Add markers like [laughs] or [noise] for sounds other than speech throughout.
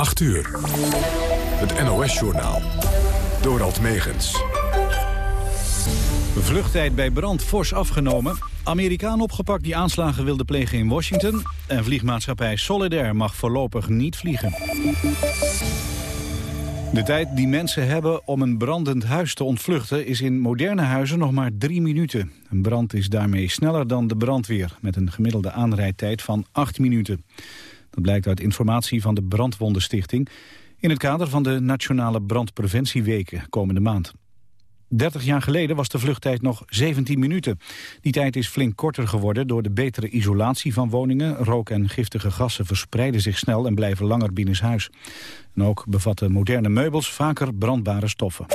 8 uur. Het NOS-journaal. Dorald Megens. Vluchttijd bij brand fors afgenomen. Amerikaan opgepakt die aanslagen wilde plegen in Washington. En vliegmaatschappij Solidair mag voorlopig niet vliegen. De tijd die mensen hebben om een brandend huis te ontvluchten... is in moderne huizen nog maar drie minuten. Een brand is daarmee sneller dan de brandweer... met een gemiddelde aanrijdtijd van acht minuten. Dat blijkt uit informatie van de Brandwondenstichting... in het kader van de Nationale Brandpreventieweken komende maand. 30 jaar geleden was de vluchttijd nog 17 minuten. Die tijd is flink korter geworden door de betere isolatie van woningen. Rook en giftige gassen verspreiden zich snel en blijven langer binnenshuis. En ook bevatten moderne meubels vaker brandbare stoffen.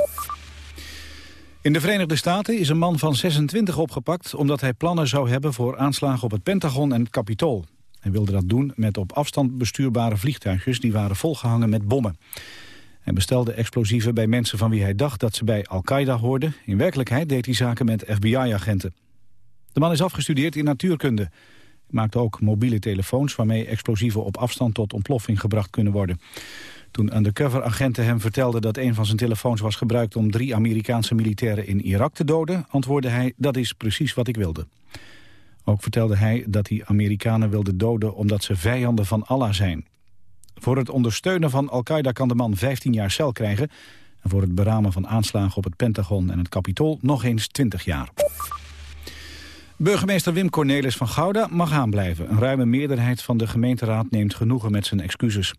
In de Verenigde Staten is een man van 26 opgepakt... omdat hij plannen zou hebben voor aanslagen op het Pentagon en het Capitool. Hij wilde dat doen met op afstand bestuurbare vliegtuigjes... die waren volgehangen met bommen. Hij bestelde explosieven bij mensen van wie hij dacht dat ze bij Al-Qaeda hoorden. In werkelijkheid deed hij zaken met FBI-agenten. De man is afgestudeerd in natuurkunde. Hij maakte ook mobiele telefoons waarmee explosieven op afstand tot ontploffing gebracht kunnen worden. Toen undercover-agenten hem vertelden dat een van zijn telefoons was gebruikt om drie Amerikaanse militairen in Irak te doden, antwoordde hij dat is precies wat ik wilde. Ook vertelde hij dat hij Amerikanen wilde doden omdat ze vijanden van Allah zijn. Voor het ondersteunen van Al-Qaeda kan de man 15 jaar cel krijgen... en voor het beramen van aanslagen op het Pentagon en het Capitool nog eens 20 jaar. Burgemeester Wim Cornelis van Gouda mag aanblijven. Een ruime meerderheid van de gemeenteraad neemt genoegen met zijn excuses.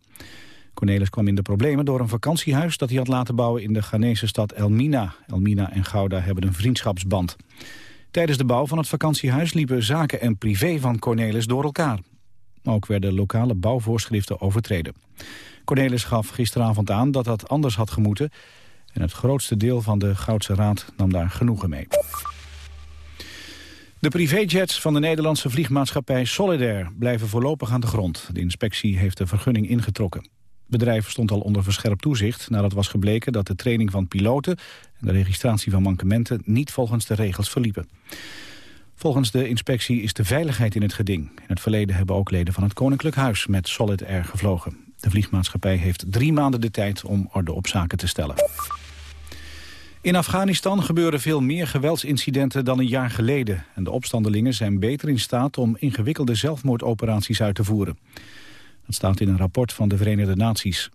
Cornelis kwam in de problemen door een vakantiehuis... dat hij had laten bouwen in de Ghanese stad Elmina. Elmina en Gouda hebben een vriendschapsband. Tijdens de bouw van het vakantiehuis liepen zaken en privé van Cornelis door elkaar. Ook werden lokale bouwvoorschriften overtreden. Cornelis gaf gisteravond aan dat dat anders had gemoeten... en het grootste deel van de Goudse Raad nam daar genoegen mee. De privéjets van de Nederlandse vliegmaatschappij Solidair blijven voorlopig aan de grond. De inspectie heeft de vergunning ingetrokken. Bedrijf stond al onder verscherpt toezicht nadat was gebleken dat de training van piloten en de registratie van mankementen niet volgens de regels verliepen. Volgens de inspectie is de veiligheid in het geding. In het verleden hebben ook leden van het Koninklijk Huis met Solid Air gevlogen. De vliegmaatschappij heeft drie maanden de tijd om orde op zaken te stellen. In Afghanistan gebeuren veel meer geweldsincidenten dan een jaar geleden. En de opstandelingen zijn beter in staat om ingewikkelde zelfmoordoperaties uit te voeren. Dat staat in een rapport van de Verenigde Naties.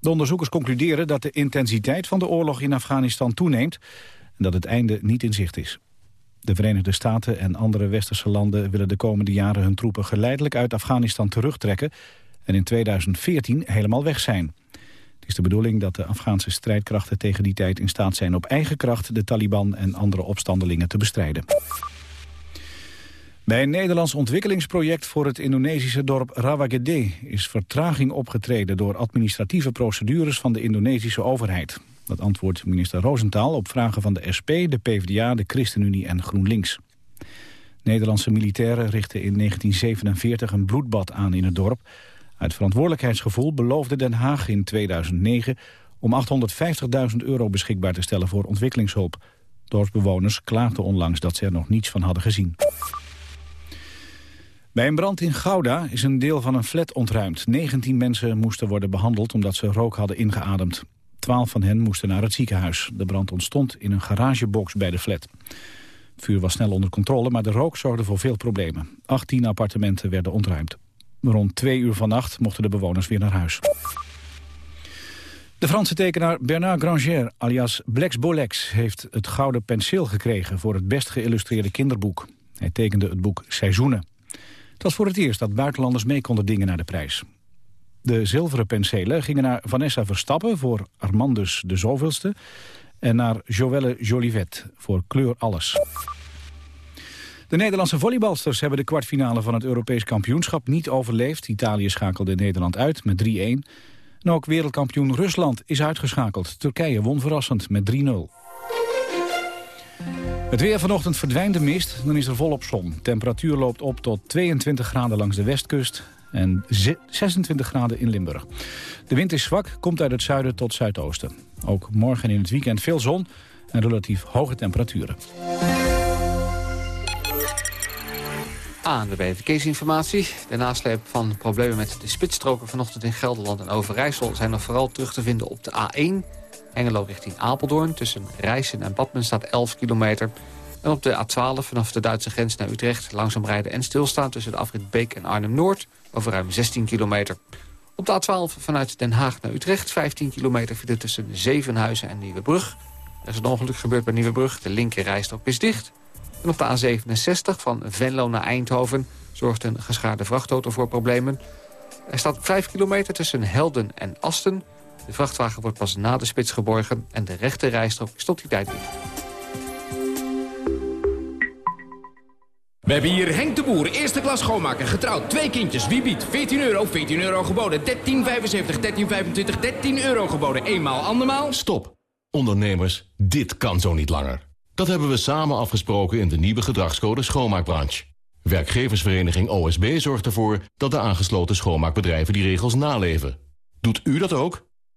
De onderzoekers concluderen dat de intensiteit van de oorlog in Afghanistan toeneemt... en dat het einde niet in zicht is. De Verenigde Staten en andere westerse landen willen de komende jaren hun troepen geleidelijk uit Afghanistan terugtrekken en in 2014 helemaal weg zijn. Het is de bedoeling dat de Afghaanse strijdkrachten tegen die tijd in staat zijn op eigen kracht de Taliban en andere opstandelingen te bestrijden. Bij een Nederlands ontwikkelingsproject voor het Indonesische dorp Rawagede is vertraging opgetreden door administratieve procedures van de Indonesische overheid. Dat antwoordt minister Roosentaal op vragen van de SP, de PvdA, de ChristenUnie en GroenLinks. Nederlandse militairen richtten in 1947 een bloedbad aan in het dorp. Uit verantwoordelijkheidsgevoel beloofde Den Haag in 2009 om 850.000 euro beschikbaar te stellen voor ontwikkelingshulp. Dorpsbewoners klaagden onlangs dat ze er nog niets van hadden gezien. Bij een brand in Gouda is een deel van een flat ontruimd. 19 mensen moesten worden behandeld omdat ze rook hadden ingeademd. Twaalf van hen moesten naar het ziekenhuis. De brand ontstond in een garagebox bij de flat. Het vuur was snel onder controle, maar de rook zorgde voor veel problemen. 18 appartementen werden ontruimd. Rond twee uur vannacht mochten de bewoners weer naar huis. De Franse tekenaar Bernard Granger, alias Blex Bolex... heeft het Gouden Penseel gekregen voor het best geïllustreerde kinderboek. Hij tekende het boek Seizoenen. Was voor het eerst dat buitenlanders mee konden dingen naar de prijs. De zilveren penselen gingen naar Vanessa Verstappen voor Armandus de zoveelste... en naar Joelle Jolivet voor Kleur Alles. De Nederlandse volleybalsters hebben de kwartfinale van het Europees kampioenschap niet overleefd. Italië schakelde Nederland uit met 3-1. En ook wereldkampioen Rusland is uitgeschakeld. Turkije won verrassend met 3-0. Het weer vanochtend verdwijnt de mist, dan is er volop zon. Temperatuur loopt op tot 22 graden langs de westkust en 26 graden in Limburg. De wind is zwak, komt uit het zuiden tot zuidoosten. Ook morgen in het weekend veel zon en relatief hoge temperaturen. ANWB Verkeersinformatie. De nasleep van problemen met de spitsstroken vanochtend in Gelderland en Overijssel... zijn nog vooral terug te vinden op de A1. Hengelo richting Apeldoorn. Tussen Rijssen en Badmen staat 11 kilometer. En op de A12 vanaf de Duitse grens naar Utrecht... langzaam rijden en stilstaan tussen de afrit Beek en Arnhem-Noord... over ruim 16 kilometer. Op de A12 vanuit Den Haag naar Utrecht... 15 kilometer file tussen Zevenhuizen en Nieuwebrug. Er is een ongeluk gebeurd bij Nieuwebrug. De linker rijstrook is dicht... En op de A67 van Venlo naar Eindhoven zorgt een geschaarde vrachtauto voor problemen. Er staat 5 kilometer tussen Helden en Asten. De vrachtwagen wordt pas na de spits geborgen en de rechte rijstrook is tot die tijd dicht. We hebben hier Henk de Boer, eerste klas schoonmaker, getrouwd, twee kindjes. Wie biedt? 14 euro, 14 euro geboden, 13,75, 13,25, 13 euro geboden. Eenmaal, andermaal? Stop. Ondernemers, dit kan zo niet langer. Dat hebben we samen afgesproken in de nieuwe gedragscode schoonmaakbranche. Werkgeversvereniging OSB zorgt ervoor dat de aangesloten schoonmaakbedrijven die regels naleven. Doet u dat ook?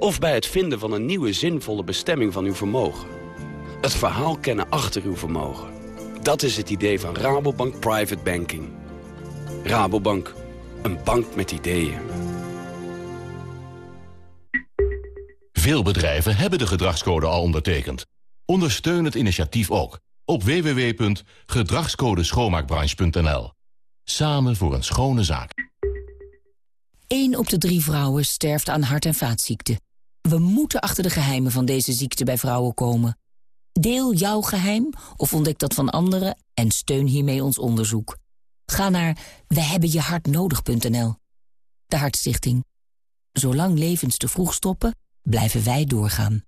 Of bij het vinden van een nieuwe zinvolle bestemming van uw vermogen. Het verhaal kennen achter uw vermogen. Dat is het idee van Rabobank Private Banking. Rabobank, een bank met ideeën. Veel bedrijven hebben de gedragscode al ondertekend. Ondersteun het initiatief ook op www.gedragscodeschoonmaakbranche.nl. Samen voor een schone zaak. 1 op de drie vrouwen sterft aan hart- en vaatziekten. We moeten achter de geheimen van deze ziekte bij vrouwen komen. Deel jouw geheim of ontdek dat van anderen en steun hiermee ons onderzoek. Ga naar wehebbenjehartnodig.nl. De Hartstichting. Zolang levens te vroeg stoppen, blijven wij doorgaan.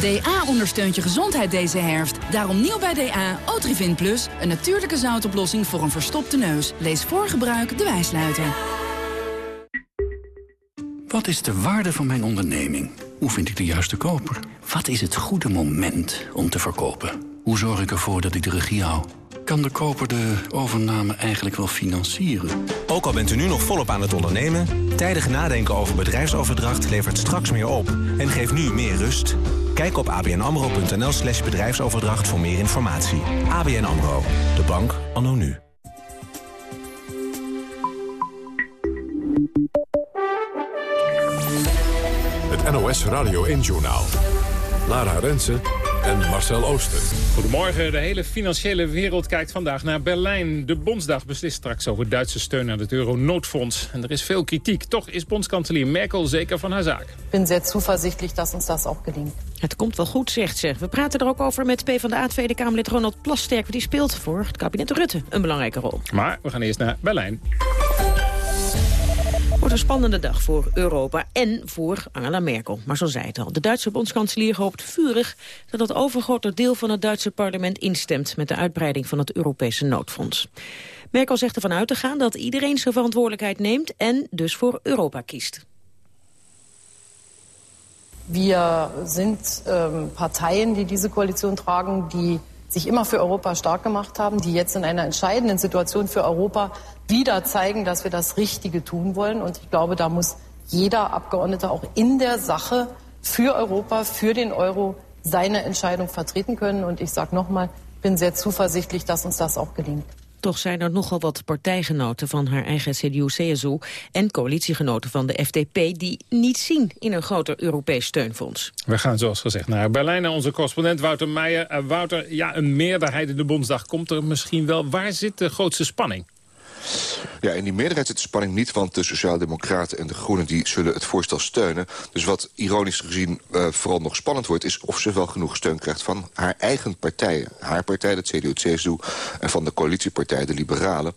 DA ondersteunt je gezondheid deze herfst. Daarom nieuw bij DA, Otrivin Plus. Een natuurlijke zoutoplossing voor een verstopte neus. Lees voor gebruik de wijsluiter. Wat is de waarde van mijn onderneming? Hoe vind ik de juiste koper? Wat is het goede moment om te verkopen? Hoe zorg ik ervoor dat ik de regie hou? Kan de koper de overname eigenlijk wel financieren? Ook al bent u nu nog volop aan het ondernemen... tijdig nadenken over bedrijfsoverdracht levert straks meer op... en geeft nu meer rust. Kijk op abnamro.nl slash bedrijfsoverdracht voor meer informatie. ABN AMRO, de bank anno nu. NOS Radio 1-journaal. Lara Rensen en Marcel Ooster. Goedemorgen. De hele financiële wereld kijkt vandaag naar Berlijn. De Bondsdag beslist straks over Duitse steun aan het euro-noodfonds. En er is veel kritiek. Toch is bondskanselier Merkel zeker van haar zaak. Ik ben zeer zuversichtlich dat ons dat ook gelingt. Het komt wel goed, zegt ze. We praten er ook over met PvdA Tweede Kamerlid Ronald Plasterk. Die speelt voor het kabinet Rutte een belangrijke rol. Maar we gaan eerst naar Berlijn wordt een spannende dag voor Europa en voor Angela Merkel. Maar zo zei het al, de Duitse bondskanselier hoopt vurig... dat het overgrote deel van het Duitse parlement instemt... met de uitbreiding van het Europese noodfonds. Merkel zegt ervan uit te gaan dat iedereen zijn verantwoordelijkheid neemt... en dus voor Europa kiest. We zijn ähm, Partijen die deze coalitie tragen, die zich immer für Europa stark gemacht haben, die jetzt in einer entscheidenden Situation für Europa wieder zeigen, dass wir das Richtige tun wollen. Und ich glaube, da muss jeder Abgeordnete auch in der Sache für Europa, für den Euro seine Entscheidung vertreten können. Und ich sage nochmal, ich bin sehr zuversichtlich, dass uns das auch gelingt. Toch zijn er nogal wat partijgenoten van haar eigen CDU-CSU... en coalitiegenoten van de FDP die niet zien in een groter Europees steunfonds. We gaan zoals gezegd naar Berlijn, naar onze correspondent Wouter Meijer. Uh, Wouter, ja, een meerderheid in de Bondsdag komt er misschien wel. Waar zit de grootste spanning? Ja, in die meerderheid zit de spanning niet, want de Sociaaldemocraten en de Groenen die zullen het voorstel steunen. Dus wat ironisch gezien uh, vooral nog spannend wordt, is of ze wel genoeg steun krijgt van haar eigen partijen. Haar partij, de CDU, CSU, en van de coalitiepartij, de Liberalen.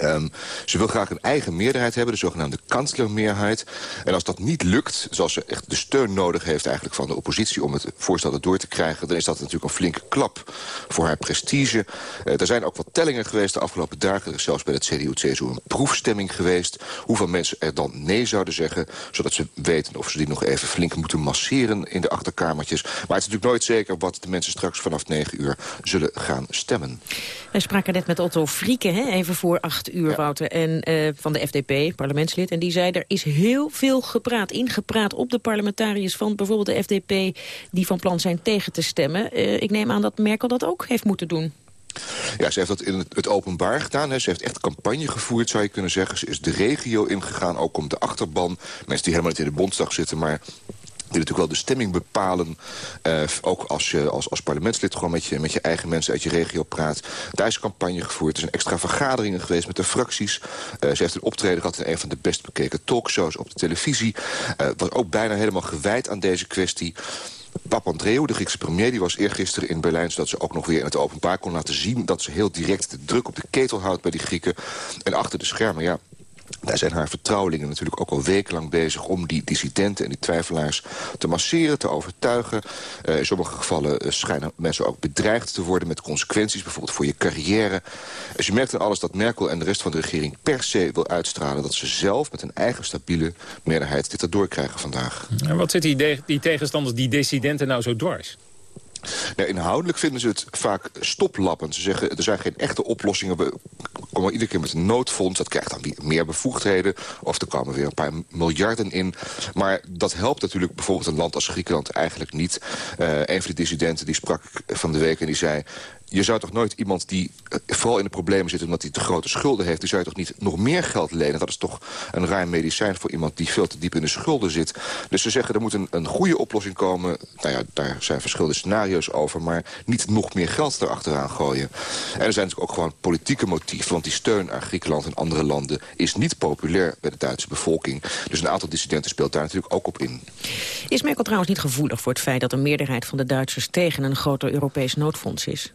Um, ze wil graag een eigen meerderheid hebben, de zogenaamde kanslermeerheid. En als dat niet lukt, zoals ze echt de steun nodig heeft eigenlijk van de oppositie... om het voorstel door te krijgen, dan is dat natuurlijk een flinke klap voor haar prestige. Uh, er zijn ook wat tellingen geweest de afgelopen dagen. Er is zelfs bij het CDU-CSU een proefstemming geweest. Hoeveel mensen er dan nee zouden zeggen, zodat ze weten of ze die nog even flink moeten masseren in de achterkamertjes. Maar het is natuurlijk nooit zeker wat de mensen straks vanaf 9 uur zullen gaan stemmen. Wij spraken net met Otto Frieken, hè, even voor acht uur, ja. Wouter, en, uh, van de FDP, parlementslid. En die zei, er is heel veel gepraat, ingepraat op de parlementariërs van bijvoorbeeld de FDP... die van plan zijn tegen te stemmen. Uh, ik neem aan dat Merkel dat ook heeft moeten doen. Ja, ze heeft dat in het openbaar gedaan. Hè. Ze heeft echt campagne gevoerd, zou je kunnen zeggen. Ze is de regio ingegaan, ook om de achterban. Mensen die helemaal niet in de Bondsdag zitten, maar die natuurlijk wel de stemming bepalen. Uh, ook als je als, als parlementslid gewoon met je, met je eigen mensen uit je regio praat. Daar is campagne gevoerd. Er zijn extra vergaderingen geweest met de fracties. Uh, ze heeft een optreden gehad in een van de best bekeken talkshows op de televisie. Uh, was ook bijna helemaal gewijd aan deze kwestie. Papandreou, de Griekse premier, die was eergisteren in Berlijn... zodat ze ook nog weer in het openbaar kon laten zien... dat ze heel direct de druk op de ketel houdt bij die Grieken. En achter de schermen, ja, daar zijn haar vertrouwelingen natuurlijk ook al wekenlang bezig... om die dissidenten en die twijfelaars te masseren, te overtuigen. Uh, in sommige gevallen uh, schijnen mensen ook bedreigd te worden... met consequenties, bijvoorbeeld voor je carrière. Dus je merkt aan alles dat Merkel en de rest van de regering per se wil uitstralen... dat ze zelf met een eigen stabiele meerderheid dit erdoor krijgen vandaag. En wat zit die, die tegenstanders, die dissidenten nou zo dwars? Nou, inhoudelijk vinden ze het vaak stoplappend. Ze zeggen, er zijn geen echte oplossingen. We komen iedere keer met een noodfonds. Dat krijgt dan meer bevoegdheden. Of er komen weer een paar miljarden in. Maar dat helpt natuurlijk bijvoorbeeld een land als Griekenland eigenlijk niet. Uh, een van de dissidenten die sprak van de week en die zei je zou toch nooit iemand die uh, vooral in de problemen zit... omdat hij te grote schulden heeft... die zou je toch niet nog meer geld lenen? Dat is toch een raar medicijn voor iemand die veel te diep in de schulden zit. Dus ze zeggen er moet een, een goede oplossing komen. Nou ja, daar zijn verschillende scenario's over... maar niet nog meer geld erachteraan gooien. En er zijn natuurlijk ook gewoon politieke motieven... want die steun aan Griekenland en andere landen... is niet populair bij de Duitse bevolking. Dus een aantal dissidenten speelt daar natuurlijk ook op in. Is Merkel trouwens niet gevoelig voor het feit... dat een meerderheid van de Duitsers tegen een groter Europees noodfonds is?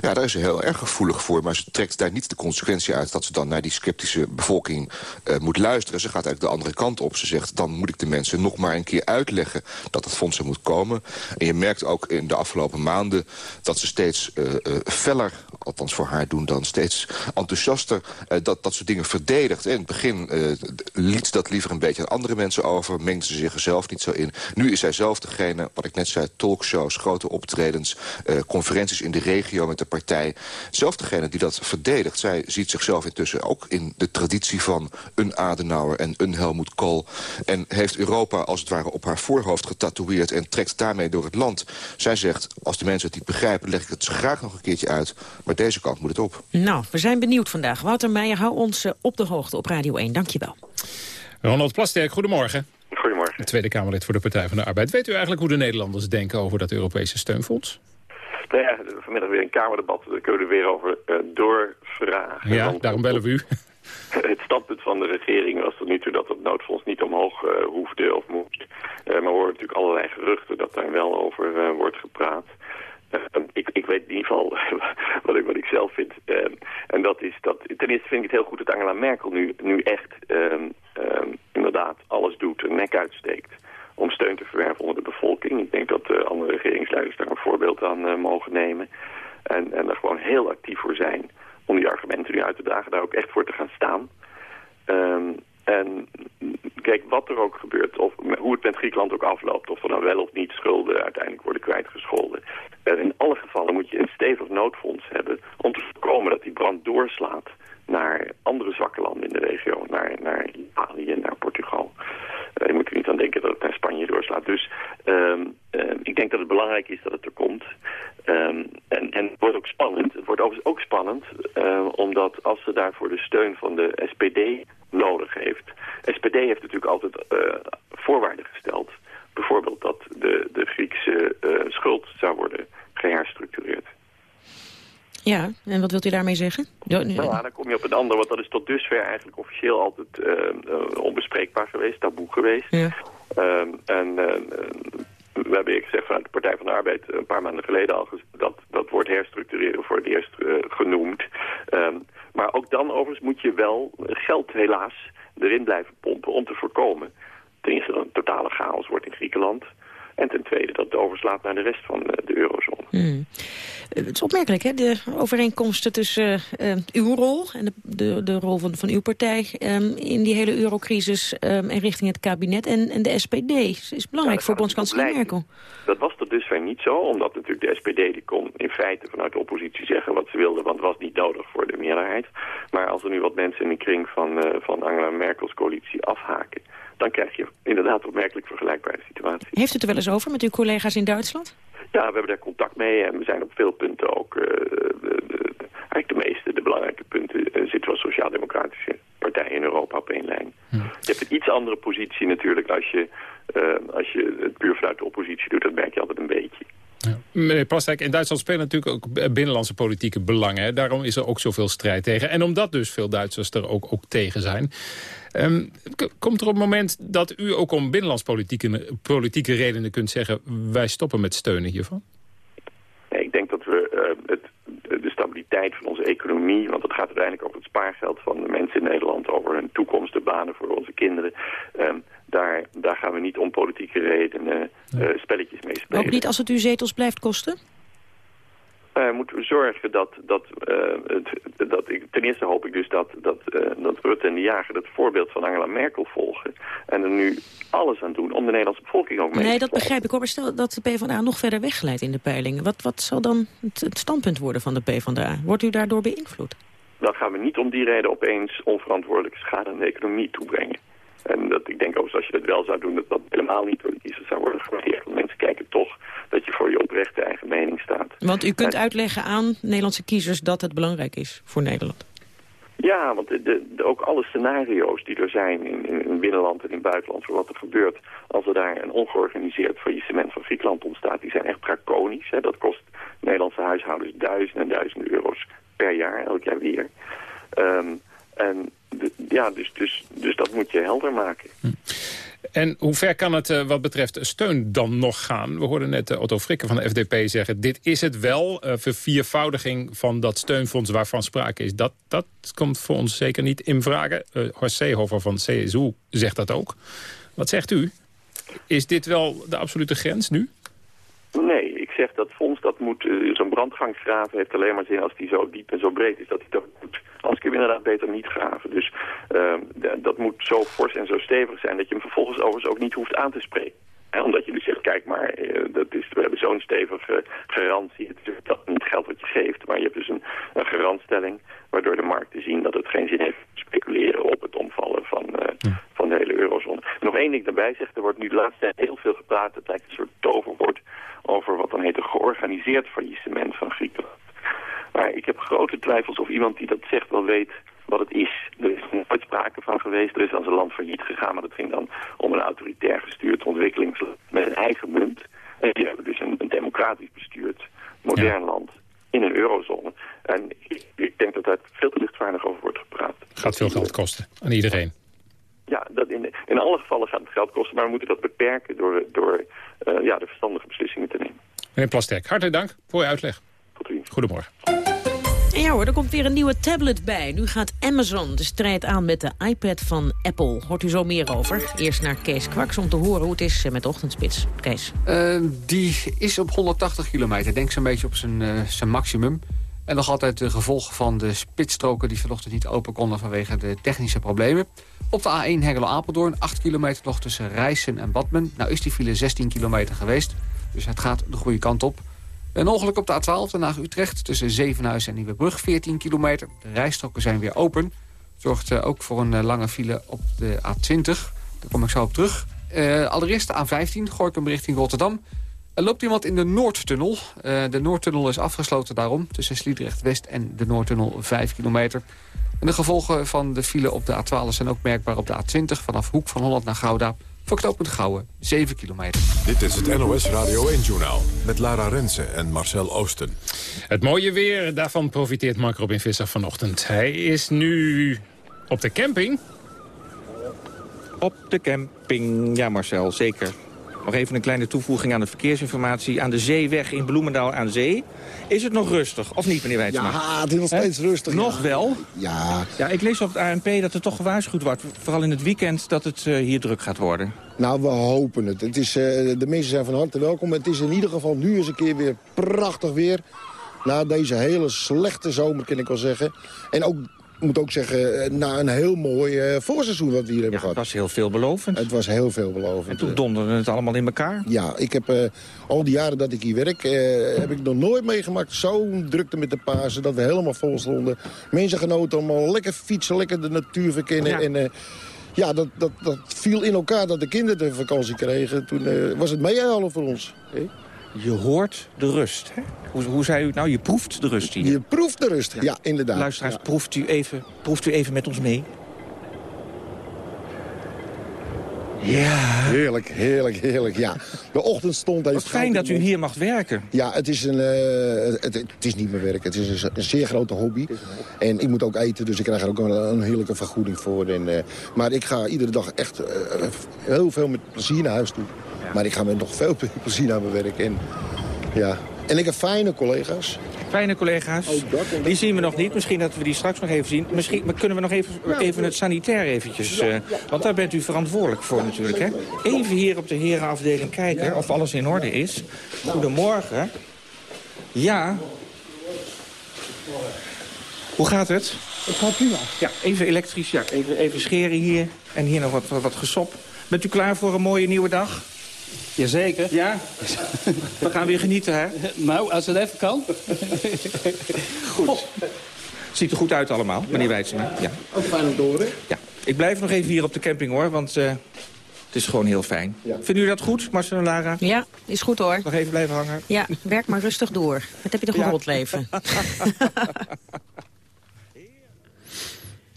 Ja, daar is ze heel erg gevoelig voor. Maar ze trekt daar niet de consequentie uit... dat ze dan naar die sceptische bevolking uh, moet luisteren. Ze gaat eigenlijk de andere kant op. Ze zegt, dan moet ik de mensen nog maar een keer uitleggen... dat het fonds er moet komen. En je merkt ook in de afgelopen maanden... dat ze steeds uh, uh, feller, althans voor haar doen dan... steeds enthousiaster dat, dat soort dingen verdedigt. In het begin liet dat liever een beetje aan andere mensen over. Mengde ze zich zelf niet zo in. Nu is zij zelf degene, wat ik net zei... talkshows, grote optredens, conferenties in de regio regio met de partij. Zelf degene die dat verdedigt. Zij ziet zichzelf intussen ook in de traditie van een Adenauer en een Helmut Kohl. En heeft Europa als het ware op haar voorhoofd getatoeëerd... en trekt daarmee door het land. Zij zegt, als de mensen het niet begrijpen... leg ik het graag nog een keertje uit. Maar deze kant moet het op. Nou, we zijn benieuwd vandaag. Wouter Meijer, hou ons eh, op de hoogte op Radio 1. Dank je wel. Ronald Plasterk, goedemorgen. Goedemorgen. Tweede Kamerlid voor de Partij van de Arbeid. Weet u eigenlijk hoe de Nederlanders denken over dat Europese steunfonds? Nou ja, vanmiddag weer een Kamerdebat. Daar kunnen we er weer over uh, doorvragen. Ja, Want, daarom bellen we u. [laughs] Het standpunt van de regering was tot nu toe dat het noodfonds niet omhoog uh, hoefde of moest. Uh, maar we horen natuurlijk allerlei geruchten dat daar wel over wordt gepraat. ik, ik weet in ieder geval [laughs] wat ik, wat ik zelf vind. en dat is dat, ten eerste vind ik het heel goed dat Angela Merkel nu, nu echt ehm, ehm, inderdaad alles doet, een nek uitsteekt om steun te verwerven onder de bevolking. Ik denk dat uh, andere regeringsleiders daar een voorbeeld aan uh, mogen nemen. En, en er gewoon heel actief voor zijn om die argumenten nu uit te dragen, daar ook echt voor te gaan staan. Um, en kijk, wat er ook gebeurt, of hoe het met Griekenland ook afloopt... of er nou wel of niet schulden uiteindelijk worden kwijtgescholden... Uh, in alle gevallen moet je een stevig noodfonds hebben... om te voorkomen dat die brand doorslaat naar andere zwakke landen in de regio. Naar, naar Italië, naar Portugal. Uh, je moet er niet aan denken dat het naar Spanje doorslaat. Dus um, uh, ik denk dat het belangrijk is dat het er komt. Um, en, en het wordt ook spannend. Het wordt overigens ook spannend, uh, omdat als ze daarvoor de steun van de SPD nodig heeft. SPD heeft natuurlijk altijd voorwaarden gesteld. Bijvoorbeeld dat de, de Griekse schuld zou worden geherstructureerd. Ja, en wat wilt u daarmee zeggen? Nou ja, dan kom je op een ander, want dat is tot dusver eigenlijk officieel altijd uh, uh, onbespreekbaar geweest, taboe geweest. Ja. Uh, en uh, we hebben ik gezegd vanuit de Partij van de Arbeid een paar maanden geleden al dat dat woord herstructureren voor het eerst uh, genoemd. Um, Maar ook dan overigens moet je wel geld helaas erin blijven pompen om te voorkomen. Ten eerste dat een totale chaos wordt in Griekenland. En ten tweede dat het overslaat naar de rest van eh, de eurozone. Hmm. Eh, Het is opmerkelijk, hè? de overeenkomsten tussen eh, uw rol en de, de, de rol van, van uw partij ehm, in die hele eurocrisis ehm, en richting het kabinet en, en de SPD. Is, is belangrijk voor bondskanselier Merkel. Dat was tot dusver niet zo, omdat natuurlijk de SPD die kon in feite vanuit de oppositie zeggen wat ze wilde, want het was niet nodig voor de meerderheid. Maar als er nu wat mensen in de kring van, van Angela Merkels coalitie afhaken, dan krijg je inderdaad opmerkelijk vergelijkbare situatie. Heeft u het er wel eens over met uw collega's in Duitsland? Ja, we hebben daar contact mee en we zijn op veel punten ook, eh, de, de, de- eigenlijk de meeste, de belangrijke punten, eh, zitten wel sociaal-democratische partijen in Europa op één lijn. Je hebt een iets andere positie natuurlijk als je, eh, als je het puur vanuit de oppositie doet, dat merk je altijd een beetje. Meneer Pastijk, in Duitsland spelen natuurlijk ook binnenlandse politieke belangen. Hè? Daarom is er ook zoveel strijd tegen. En omdat dus veel Duitsers er ook, ook tegen zijn. Ehm, komt er op het moment dat u ook om binnenlands politieke, politieke redenen kunt zeggen... wij stoppen met steunen hiervan? Nee, ik denk dat we eh, het, de stabiliteit van onze economie, want het gaat uiteindelijk over het spaargeld van de mensen in Nederland, over hun toekomst, de banen voor onze kinderen. ehm, daar, daar gaan we niet om politieke redenen eh, spelletjes mee spelen. Ook niet als het uw zetels blijft kosten? Eh, moeten we zorgen dat, dat, eh, het, dat ik, ten eerste hoop ik dus dat, dat, eh, dat Rutte en de Jager het voorbeeld van Angela Merkel volgen. En er nu alles aan doen om de Nederlandse bevolking ook mee Nee, te dat begrijp ik hoor. Maar stel dat de PvdA nog verder wegglijdt in de peilingen. Wat, wat zal dan het, het standpunt worden van de PvdA? Wordt u daardoor beïnvloed? Dan gaan we niet om die reden opeens onverantwoordelijke schade aan de economie toebrengen. En dat, ik denk ook als je dat wel zou doen, dat dat helemaal niet door de zou worden gewaardeerd. Want mensen kijken toch dat je voor je oprechte eigen mening staat. Want u kunt uitleggen aan Nederlandse kiezers dat het belangrijk is voor Nederland. Ja, want de, ook alle scenario's die er zijn in, in, in binnenland en in buitenland voor wat er gebeurt als er daar een ongeorganiseerd faillissement van Griekenland ontstaat, die zijn echt draconisch. Hè. Dat kost Nederlandse huishoudens duizenden en duizenden euro's per jaar, elk jaar weer. Ehm, en ja, dus, dus, dus dat moet je helder maken. En hoe ver kan het eh, wat betreft steun dan nog gaan? We hoorden net eh, Otto Frikke van de FDP zeggen... dit is het wel, eh verviervoudiging van dat steunfonds waarvan sprake is. Dat, dat komt voor ons zeker niet in vragen. Horst Seehofer van CSU zegt dat ook. Wat zegt u? Is dit wel de absolute grens nu? Nee, ik zeg dat fonds dat moet, eh, zo'n brandgang graven heeft alleen maar zin als die zo diep en zo breed is dat hij dat moet. Anders kun je inderdaad beter niet graven. Dus ehm, dat moet zo fors en zo stevig zijn dat je hem vervolgens overigens ook niet hoeft aan te spreken. Omdat je dus zegt, kijk maar, eh, dat is, we hebben zo'n stevige garantie. Het is dat niet geld wat je geeft, maar je hebt dus een garantstelling... waardoor de markten zien dat het geen zin heeft te speculeren op het omvallen van, eh, van de hele eurozone. Nog één ding daarbij zegt, er wordt nu de laatste tijd heel veel gepraat. Het lijkt een soort toverwoord over wat dan heet een georganiseerd faillissement van Griekenland. Maar ik heb grote twijfels of iemand die dat zegt wel weet wat het is. Er is nooit sprake van geweest. Er is als een land failliet gegaan, maar dat ging dan om een autoritair gestuurd ontwikkelingsland met een eigen munt. En die hebben dus een, een democratisch bestuurd, modern land in een eurozone. En ik, ik denk dat daar veel te lichtvaardig over wordt gepraat. Gaat veel geld kosten aan iedereen. Ja, dat in, in alle gevallen gaat het geld kosten, maar we moeten dat beperken door, door eh, ja, de verstandige beslissingen te nemen. Meneer Plasterk, hartelijk dank voor uw uitleg. Goedemorgen. Ja hoor, er komt weer een nieuwe tablet bij. Nu gaat Amazon de strijd aan met de iPad van Apple. Hoort u zo meer over. Eerst naar Kees Kwaks om te horen hoe het is met de ochtendspits. Kees. Eh, die is op 180 kilometer, denk zo'n beetje op zijn, eh, zijn maximum. En nog altijd de gevolgen van de spitsstroken die vanochtend niet open konden vanwege de technische problemen. Op de A1 Hengelo-Apeldoorn, 8 kilometer nog tussen Rijssen en Badmen. Nou is die file 16 kilometer geweest, dus het gaat de goede kant op. Een ongeluk op de A12, Den Haag-Utrecht, tussen Zevenhuizen en Nieuwebrug, 14 kilometer. De rijstroken zijn weer open. Zorgt eh, ook voor een eh, lange file op de A20. Daar kom ik zo op terug. Eh, allereerst de A15, Gorkum richting Rotterdam. Er loopt iemand in de Noordtunnel. De Noordtunnel is afgesloten daarom. Tussen Sliedrecht-West en de Noordtunnel 5 kilometer. En de gevolgen van de file op de A12 zijn ook merkbaar op de A20... vanaf Hoek van Holland naar Gouda. Voor knooppunt Gouwen 7 kilometer. Dit is het NOS Radio 1-journaal met Lara Rensen en Marcel Oosten. Het mooie weer, daarvan profiteert Mark Robin Visser vanochtend. Hij is nu op de camping. Op de camping, ja Marcel, zeker. Nog even een kleine toevoeging aan de verkeersinformatie. Aan de zeeweg in Bloemendaal aan zee. Is het nog rustig, of niet, meneer Wijtsma? Ja, het is nog steeds rustig. Nog ja. wel? Ja. Ja, ik lees op het ANP dat er toch gewaarschuwd wordt. Vooral in het weekend dat het uh, hier druk gaat worden. Nou, we hopen het. het is, uh, de mensen zijn van harte welkom. Het is in ieder geval nu eens een keer weer prachtig weer. Na deze hele slechte zomer, kan ik wel zeggen. En ook moet ook zeggen, na een heel mooi uh, voorseizoen wat we hier hebben ja, gehad. Het was heel veelbelovend. Het was heel veelbelovend. En toen donderde het allemaal in elkaar? Ja, ik heb uh, al die jaren dat ik hier werk, uh, heb ik nog nooit meegemaakt. Zo'n drukte met de Pasen, dat we helemaal vol stonden. Mensen genoten allemaal lekker fietsen, lekker de natuur verkennen. Ja. En, ja, dat, dat, dat viel in elkaar dat de kinderen de vakantie kregen. Toen was het meehalen voor ons. Hey? Je hoort de rust. Hè? Hoe, hoe zei u het nou? Je proeft de rust hier. Je proeft de rust, ja, ja inderdaad. Luisteraars, ja. Proeft, u even, proeft u even met ons mee? Ja. Heerlijk, heerlijk, heerlijk, ja. De ochtendstond heeft... Wat fijn dat u hier mag werken. Ja, het is, een, uh, het, het, is niet mijn werk. Het is een, een zeer grote hobby. En ik moet ook eten, dus ik krijg er ook een, een heerlijke vergoeding voor. En, uh, maar ik ga iedere dag echt uh, heel veel met plezier naar huis toe. Ja. Maar ik ga met nog veel [laughs] plezier naar mijn werk. En, ja. en ik heb fijne collega's. Fijne collega's. Die zien we nog niet. Misschien dat we die straks nog even zien. Misschien maar kunnen we nog even, even het sanitair eventjes... Uh, want daar bent u verantwoordelijk voor natuurlijk. Hè? Even hier op de herenafdeling kijken of alles in orde is. Goedemorgen. Ja. Hoe gaat het? Het gaat prima. Ja, even elektrisch. Ja, even, even scheren hier. En hier nog wat, wat, wat gesop. Bent u klaar voor een mooie nieuwe dag? Jazeker. Ja? [laughs] We gaan weer genieten, hè? Nou, als het even kan. Goed. Ziet er goed uit allemaal, meneer Weidsema. Ja. Ook fijn om te horen. Ja. Ik blijf nog even hier op de camping, hoor, want uh, het is gewoon heel fijn. Ja. Vinden u dat goed, Marcel en Lara? Ja, is goed hoor. Nog even blijven hangen? Ja, werk maar rustig door. Wat heb je toch een Ja. rot leven. [laughs]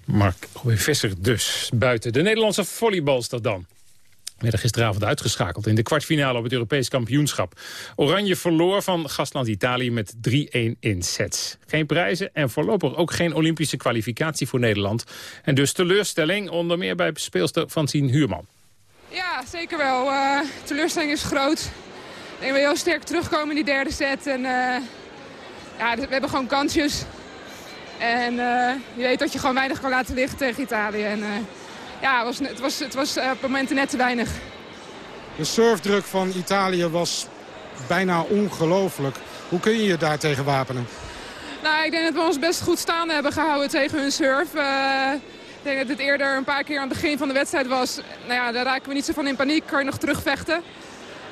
Mark Visser dus, buiten. De Nederlandse volleybalster dan. Werden gisteravond uitgeschakeld in de kwartfinale op het Europees kampioenschap. Oranje verloor van gastland Italië met 3-1 in sets. Geen prijzen en voorlopig ook geen Olympische kwalificatie voor Nederland. En dus teleurstelling onder meer bij speelster Francine Huurman. Ja, zeker wel. Uh, teleurstelling is groot. Ik denk dat we heel sterk terugkomen in die derde set. En, uh, ja, we hebben gewoon kansjes. En uh, je weet dat je gewoon weinig kan laten liggen tegen Italië. En, ja, het was, het was, het was op momenten net te weinig. De surfdruk van Italië was bijna ongelooflijk. Hoe kun je je daartegen wapenen? Nou, ik denk dat we ons best goed staande hebben gehouden tegen hun surf. Uh, ik denk dat het eerder een paar keer aan het begin van de wedstrijd was. Nou ja, daar raken we niet zo van in paniek. Kan je nog terugvechten.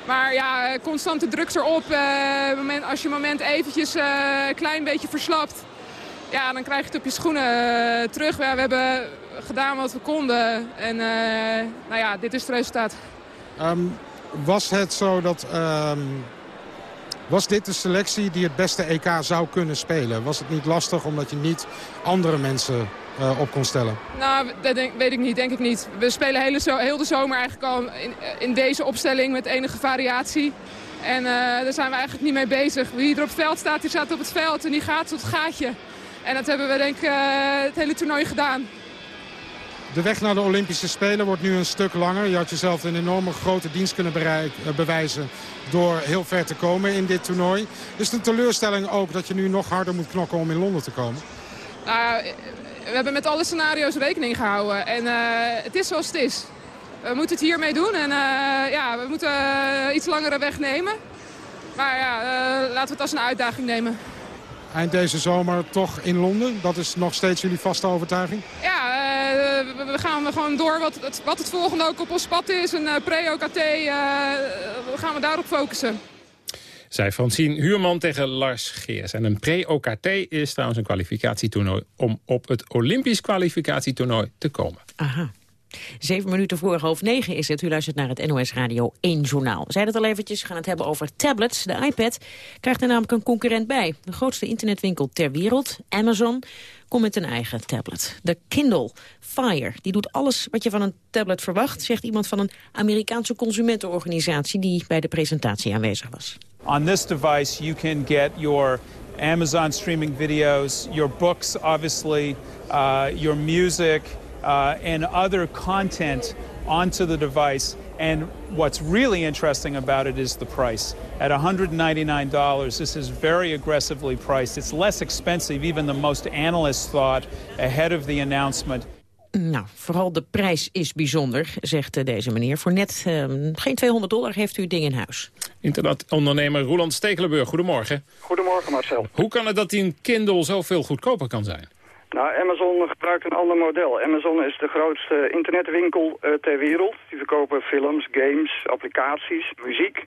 Maar ja, constante druk erop. Uh, als je een moment eventjes uh, een klein beetje verslapt. Ja, dan krijg je het op je schoenen terug. Ja, we hebben gedaan wat we konden. En nou ja, dit is het resultaat. Um, was het zo dat... Um, was dit de selectie die het beste EK zou kunnen spelen? Was het niet lastig omdat je niet andere mensen uh, op kon stellen? Nou, dat denk, weet ik niet, denk ik niet. We spelen hele zo, heel de zomer eigenlijk al in, in deze opstelling met enige variatie. En uh, daar zijn we eigenlijk niet mee bezig. Wie er op het veld staat, die staat op het veld en die gaat tot het gaatje. En dat hebben we denk ik uh, het hele toernooi gedaan. De weg naar de Olympische Spelen wordt nu een stuk langer. Je had jezelf een enorme grote dienst kunnen bereik, bewijzen door heel ver te komen in dit toernooi. Is het een teleurstelling ook dat je nu nog harder moet knokken om in Londen te komen? Nou, we hebben met alle scenario's rekening gehouden. En uh, het is zoals het is. We moeten het hiermee doen en uh, ja, we moeten iets langere weg nemen. Maar ja, laten we het als een uitdaging nemen. Eind deze zomer toch in Londen? Dat is nog steeds jullie vaste overtuiging? Ja, uh, we gaan gewoon door wat het, wat het volgende ook op ons pad is. Een uh, pre-OKT, uh, gaan we daarop focussen. Zij Francine Huurman tegen Lars Geers. En een pre-OKT is trouwens een kwalificatietoernooi... om op het Olympisch kwalificatietoernooi te komen. Aha. Zeven minuten voor half negen is het. U luistert naar het NOS Radio 1 Journaal. Zeiden het al eventjes, we gaan het hebben over tablets. De iPad krijgt er namelijk een concurrent bij. De grootste internetwinkel ter wereld, Amazon, komt met een eigen tablet. De Kindle Fire, die doet alles wat je van een tablet verwacht... zegt iemand van een Amerikaanse consumentenorganisatie... die bij de presentatie aanwezig was. On this device you can get your Amazon streaming videos, your books obviously, uh, your music... Uh, and other content onto the device And what's really interesting about it is the price. At $199, this is very aggressively priced. It's less expensive even than most analysts thought ahead of the announcement. Nou, vooral de prijs is bijzonder, zegt eh, deze meneer. Voor net uh, geen 200 dollar heeft u ding in huis. Internetondernemer Roland Stekelenburg, goedemorgen. Goedemorgen Marcel. Hoe kan het dat die een Kindle zoveel goedkoper kan zijn? Nou, Amazon gebruikt een ander model. Amazon is de grootste internetwinkel uh, ter wereld. Die verkopen films, games, applicaties, muziek.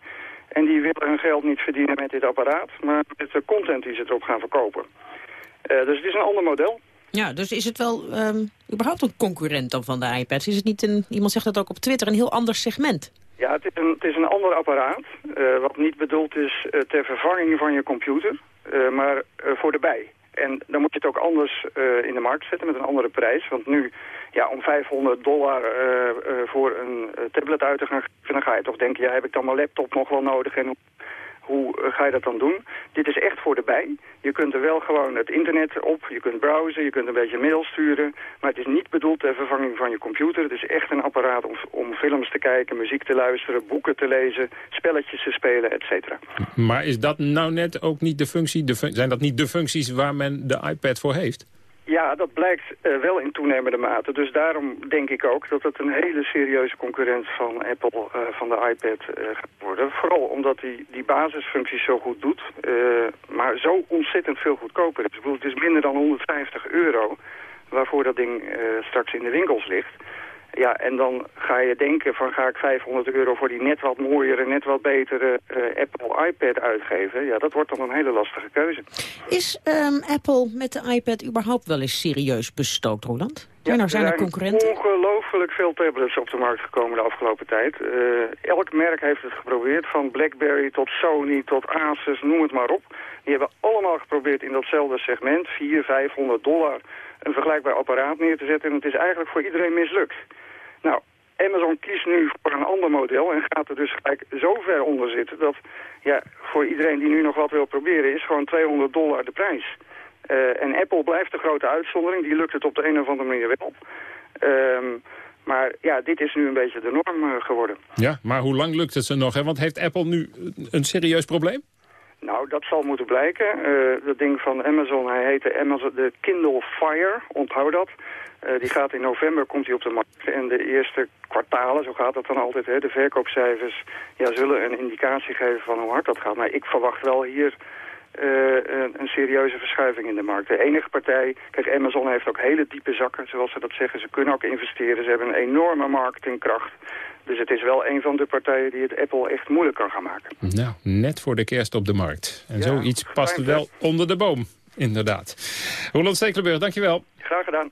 En die willen hun geld niet verdienen met dit apparaat, maar met de content die ze erop gaan verkopen. Uh, dus het is een ander model. Ja, dus is het wel um, überhaupt een concurrent dan van de iPads? Is het niet een, iemand zegt dat ook op Twitter, een heel ander segment? Ja, het is een, het is een ander apparaat, uh, wat niet bedoeld is ter vervanging van je computer, maar voor de bij. En dan moet je het ook anders in de markt zetten met een andere prijs. Want nu, ja, om 500 dollar voor een tablet uit te gaan geven, dan ga je toch denken, ja, heb ik dan mijn laptop nog wel nodig en hoe eh, ga je dat dan doen? Dit is echt voor de bij. Je kunt er wel gewoon het internet op, je kunt browsen, je kunt een beetje mail sturen. Maar het is niet bedoeld ter vervanging van je computer. Het is echt een apparaat om, om films te kijken, muziek te luisteren, boeken te lezen, spelletjes te spelen, et cetera. Maar is dat nou net ook niet de functie, de zijn dat niet de functies waar men de iPad voor heeft? Ja, dat blijkt uh, wel in toenemende mate. Dus daarom denk ik ook dat het een hele serieuze concurrent van Apple, uh, van de iPad, uh, gaat worden. Vooral omdat die, die basisfuncties zo goed doet, maar zo ontzettend veel goedkoper is. Ik bedoel, het is minder dan 150 euro waarvoor dat ding straks in de winkels ligt. Ja, en dan ga je denken van ga ik 500 euro voor die net wat mooiere, net wat betere uh, Apple iPad uitgeven. Ja, dat wordt dan een hele lastige keuze. Is um, Apple met de iPad überhaupt wel eens serieus bestookt, Roland? Ja, nou zijn er, concurrenten? ongelooflijk veel tablets op de markt gekomen de afgelopen tijd. Uh, elk merk heeft het geprobeerd, van BlackBerry tot Sony tot Asus, noem het maar op. Die hebben allemaal geprobeerd in datzelfde segment, 400, 500 dollar, een vergelijkbaar apparaat neer te zetten. En het is eigenlijk voor iedereen mislukt. Nou, Amazon kiest nu voor een ander model en gaat er dus gelijk zo ver onder zitten dat ja, voor iedereen die nu nog wat wil proberen is gewoon 200 dollar de prijs. Uh, en Apple blijft de grote uitzondering, die lukt het op de een of andere manier wel. Um, maar ja, dit is nu een beetje de norm uh, geworden. Ja, maar hoe lang lukt het ze nog? Hè? Want heeft Apple nu een serieus probleem? Nou, dat zal moeten blijken. Uh, dat ding van Amazon, hij heet de, Amazon, de Kindle Fire, onthoud dat. Uh, die gaat in november, komt hij op de markt. En de eerste kwartalen, zo gaat dat dan altijd, hè, de verkoopcijfers ja, zullen een indicatie geven van hoe hard dat gaat. Maar ik verwacht wel hier uh, een, een, serieuze verschuiving in de markt. De enige partij, kijk Amazon heeft ook hele diepe zakken, zoals ze dat zeggen. Ze kunnen ook investeren, ze hebben een enorme marketingkracht. Dus het is wel een van de partijen die het Apple echt moeilijk kan gaan maken. Nou, net voor de kerst op de markt. En ja, zoiets past wel onder de boom, inderdaad. Roland Stekelenburg, dankjewel. Graag gedaan.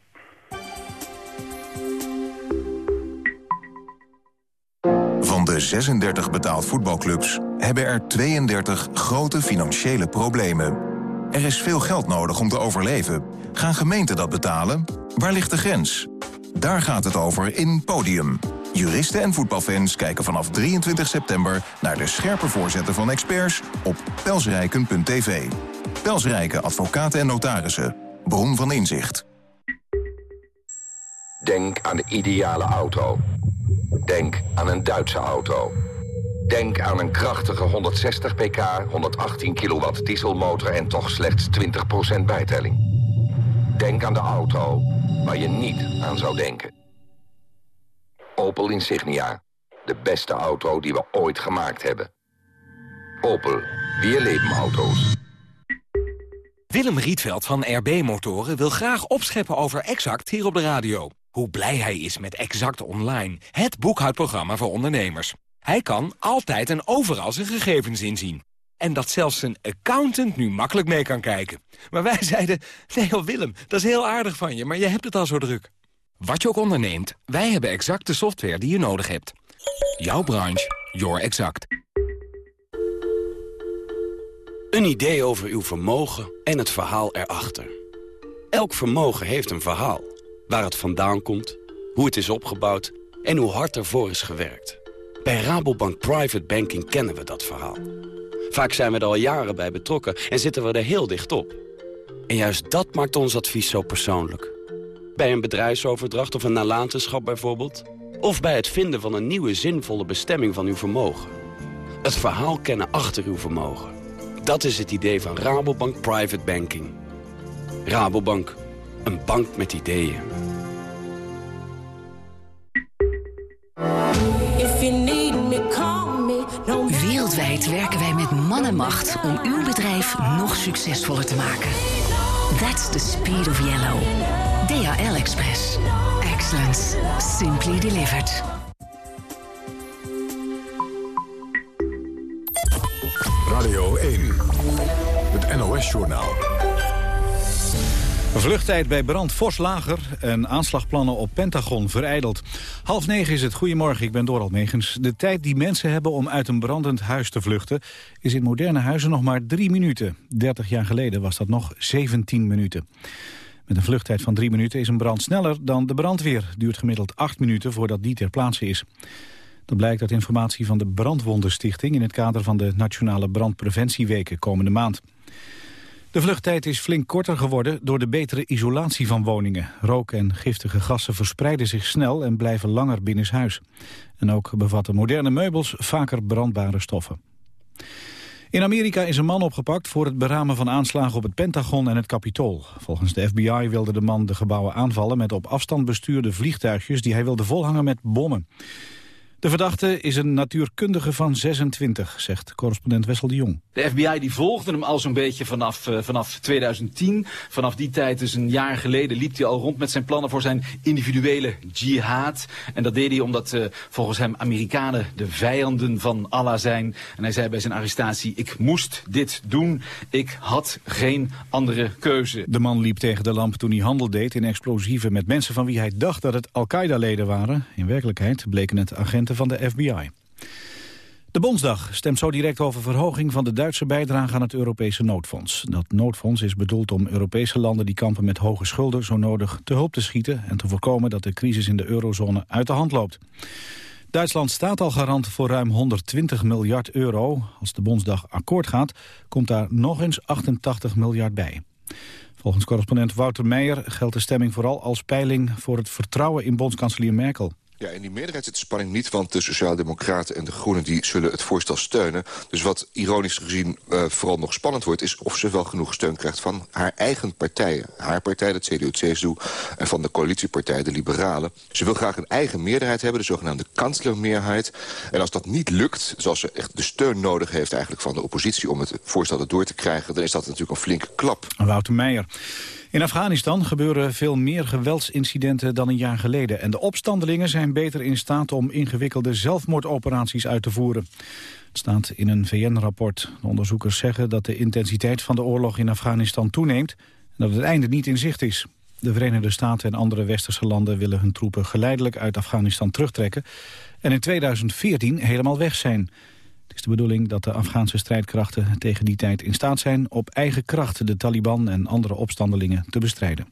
Van de 36 betaald voetbalclubs hebben er 32 grote financiële problemen. Er is veel geld nodig om te overleven. Gaan gemeenten dat betalen? Waar ligt de grens? Daar gaat het over in Podium. Juristen en voetbalfans kijken vanaf 23 september naar de scherpe voorzetten van experts op pelsrijken.tv. Pelsrijken advocaten en notarissen. Bron van inzicht. Denk aan de ideale auto. Denk aan een Duitse auto. Denk aan een krachtige 160 pk, 118 kilowatt dieselmotor en toch slechts 20% bijtelling. Denk aan de auto waar je niet aan zou denken. Opel Insignia. De beste auto die we ooit gemaakt hebben. Opel. Weer leven auto's. Willem Rietveld van RB Motoren wil graag opscheppen over Exact hier op de radio. Hoe blij hij is met Exact Online, het boekhoudprogramma voor ondernemers. Hij kan altijd en overal zijn gegevens inzien. En dat zelfs zijn accountant nu makkelijk mee kan kijken. Maar wij [laughs] zeiden, nee Willem, dat is heel aardig van je, maar je hebt het al zo druk. Wat je ook onderneemt, wij hebben exact de software die je nodig hebt. Jouw branche, your exact. Een idee over uw vermogen en het verhaal erachter. Elk vermogen heeft een verhaal. Waar het vandaan komt, hoe het is opgebouwd en hoe hard ervoor is gewerkt. Bij Rabobank Private Banking kennen we dat verhaal. Vaak zijn we er al jaren bij betrokken en zitten we er heel dicht op. En juist dat maakt ons advies zo persoonlijk. Bij een bedrijfsoverdracht of een nalatenschap bijvoorbeeld. Of bij het vinden van een nieuwe zinvolle bestemming van uw vermogen. Het verhaal kennen achter uw vermogen. Dat is het idee van Rabobank Private Banking. Rabobank, een bank met ideeën. Wereldwijd werken wij met man en macht om uw bedrijf nog succesvoller te maken. That's the speed of yellow. DHL Express. Excellence. Simply delivered. Radio 1. Het NOS-journaal. Vluchttijd bij brand fors lager en aanslagplannen op Pentagon vereideld. Half negen is het. Goedemorgen, ik ben Dorald Megens. De tijd die mensen hebben om uit een brandend huis te vluchten... is in moderne huizen nog maar drie minuten. 30 jaar geleden was dat nog 17 minuten. Met een vluchttijd van drie minuten is een brand sneller dan de brandweer. Duurt gemiddeld acht minuten voordat die ter plaatse is. Dat blijkt uit informatie van de Brandwondenstichting... in het kader van de Nationale Brandpreventieweken komende maand. De vluchttijd is flink korter geworden door de betere isolatie van woningen. Rook en giftige gassen verspreiden zich snel en blijven langer binnenshuis. En ook bevatten moderne meubels vaker brandbare stoffen. In Amerika is een man opgepakt voor het beramen van aanslagen op het Pentagon en het Capitool. Volgens de FBI wilde de man de gebouwen aanvallen met op afstand bestuurde vliegtuigjes die hij wilde volhangen met bommen. De verdachte is een natuurkundige van 26, zegt correspondent Wessel de Jong. De FBI die volgde hem al zo'n beetje vanaf, uh, vanaf 2010. Vanaf die tijd, dus een jaar geleden, liep hij al rond met zijn plannen voor zijn individuele jihad. En dat deed hij omdat uh, volgens hem Amerikanen de vijanden van Allah zijn. En hij zei bij zijn arrestatie, ik moest dit doen. Ik had geen andere keuze. De man liep tegen de lamp toen hij handel deed in explosieven met mensen van wie hij dacht dat het Al-Qaeda-leden waren. In werkelijkheid bleken het agenten van de FBI. De Bondsdag stemt zo direct over verhoging van de Duitse bijdrage aan het Europese noodfonds. Dat noodfonds is bedoeld om Europese landen die kampen met hoge schulden zo nodig te hulp te schieten en te voorkomen dat de crisis in de eurozone uit de hand loopt. Duitsland staat al garant voor ruim 120 miljard euro. Als de Bondsdag akkoord gaat, komt daar nog eens 88 miljard bij. Volgens correspondent Wouter Meijer geldt de stemming vooral als peiling voor het vertrouwen in bondskanselier Merkel. Ja, in die meerderheid zit de spanning niet, want de Sociaaldemocraten en de Groenen die zullen het voorstel steunen. Dus wat ironisch gezien uh, vooral nog spannend wordt, is of ze wel genoeg steun krijgt van haar eigen partijen. Haar partij, het CDU, CSU, en van de coalitiepartij, de Liberalen. Ze wil graag een eigen meerderheid hebben, de zogenaamde kanslermeerheid. En als dat niet lukt, zoals ze echt de steun nodig heeft eigenlijk van de oppositie om het voorstel erdoor te krijgen, dan is dat natuurlijk een flinke klap. Wouter Meijer. In Afghanistan gebeuren veel meer geweldsincidenten dan een jaar geleden. En de opstandelingen zijn beter in staat om ingewikkelde zelfmoordoperaties uit te voeren. Het staat in een VN-rapport. De onderzoekers zeggen dat de intensiteit van de oorlog in Afghanistan toeneemt... en dat het einde niet in zicht is. De Verenigde Staten en andere westerse landen willen hun troepen geleidelijk uit Afghanistan terugtrekken... en in 2014 helemaal weg zijn... Het is de bedoeling dat de Afghaanse strijdkrachten tegen die tijd in staat zijn op eigen kracht de Taliban en andere opstandelingen te bestrijden.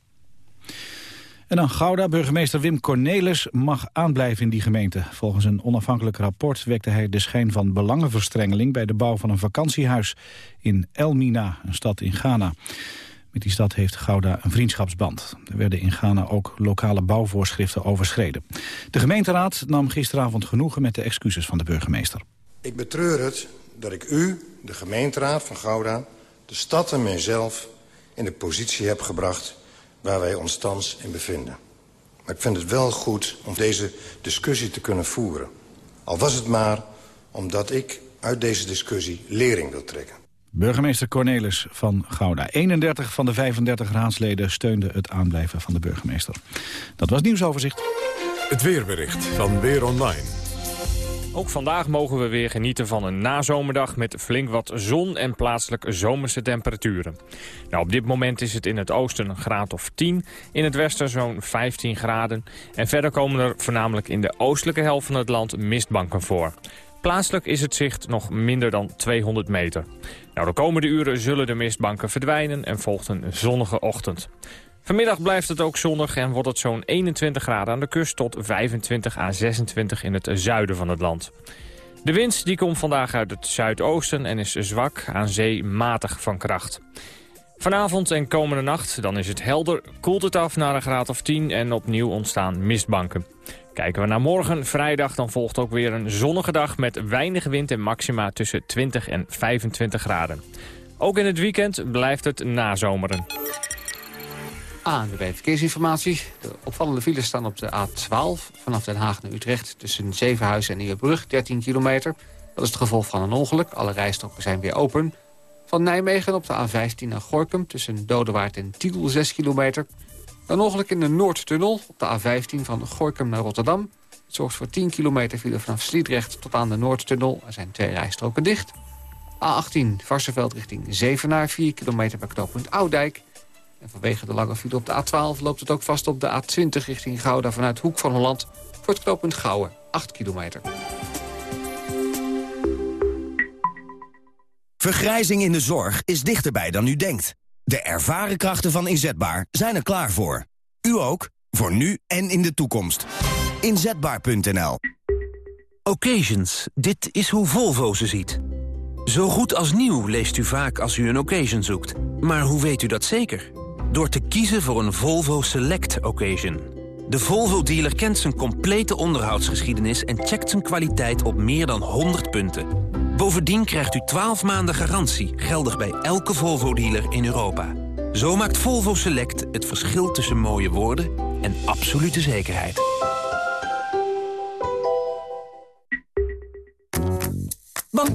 En dan Gouda. Burgemeester Wim Cornelis mag aanblijven in die gemeente. Volgens een onafhankelijk rapport wekte hij de schijn van belangenverstrengeling... bij de bouw van een vakantiehuis in El Mina, een stad in Ghana. Met die stad heeft Gouda een vriendschapsband. Er werden in Ghana ook lokale bouwvoorschriften overschreden. De gemeenteraad nam gisteravond genoegen met de excuses van de burgemeester. Ik betreur het dat ik u, de gemeenteraad van Gouda, de stad en mijzelf... in de positie heb gebracht waar wij ons thans in bevinden. Maar ik vind het wel goed om deze discussie te kunnen voeren. Al was het maar omdat ik uit deze discussie lering wil trekken. Burgemeester Cornelis van Gouda. 31 van de 35 raadsleden steunden het aanblijven van de burgemeester. Dat was nieuwsoverzicht. Het weerbericht van Weer Online. Ook vandaag mogen we weer genieten van een nazomerdag met flink wat zon en plaatselijk zomerse temperaturen. Nou, op dit moment is het in het oosten een graad of 10, in het westen zo'n 15 graden. En verder komen er voornamelijk in de oostelijke helft van het land mistbanken voor. Plaatselijk is het zicht nog minder dan 200 meter. Nou, de komende uren zullen de mistbanken verdwijnen en volgt een zonnige ochtend. Vanmiddag blijft het ook zonnig en wordt het zo'n 21 graden aan de kust... tot 25 à 26 in het zuiden van het land. De wind die komt vandaag uit het zuidoosten en is zwak, aan zee matig van kracht. Vanavond en komende nacht, dan is het helder, koelt het af naar een graad of 10 en opnieuw ontstaan mistbanken. Kijken we naar morgen, vrijdag, dan volgt ook weer een zonnige dag met weinig wind en maxima tussen 20 en 25 graden. Ook in het weekend blijft het nazomeren. De Verkeersinformatie. De opvallende files staan op de A12 vanaf Den Haag naar Utrecht... tussen Zevenhuizen en Nieuwebrug, 13 kilometer. Dat is het gevolg van een ongeluk. Alle rijstroken zijn weer open. Van Nijmegen op de A15 naar Gorkum tussen Dodewaard en Tiel, 6 kilometer. Een ongeluk in de Noordtunnel op de A15 van Gorkum naar Rotterdam. Het zorgt voor 10 kilometer file vanaf Sliedrecht tot aan de Noordtunnel. Er zijn twee rijstroken dicht. A18 Varsenveld richting Zevenaar, 4 kilometer bij knooppunt Oudijk. En vanwege de lange file op de A12 loopt het ook vast op de A20 richting Gouda vanuit Hoek van Holland. Voor het knooppunt Gouwen, 8 kilometer. Vergrijzing in de zorg is dichterbij dan u denkt. De ervaren krachten van Inzetbaar zijn er klaar voor. U ook, voor nu en in de toekomst. Inzetbaar.nl Occasions, dit is hoe Volvo ze ziet. Zo goed als nieuw leest u vaak als u een occasion zoekt. Maar hoe weet u dat zeker? Door te kiezen voor een Volvo Select Occasion. De Volvo-dealer kent zijn complete onderhoudsgeschiedenis... en checkt zijn kwaliteit op meer dan 100 punten. Bovendien krijgt u 12 maanden garantie, geldig bij elke Volvo-dealer in Europa. Zo maakt Volvo Select het verschil tussen mooie woorden en absolute zekerheid.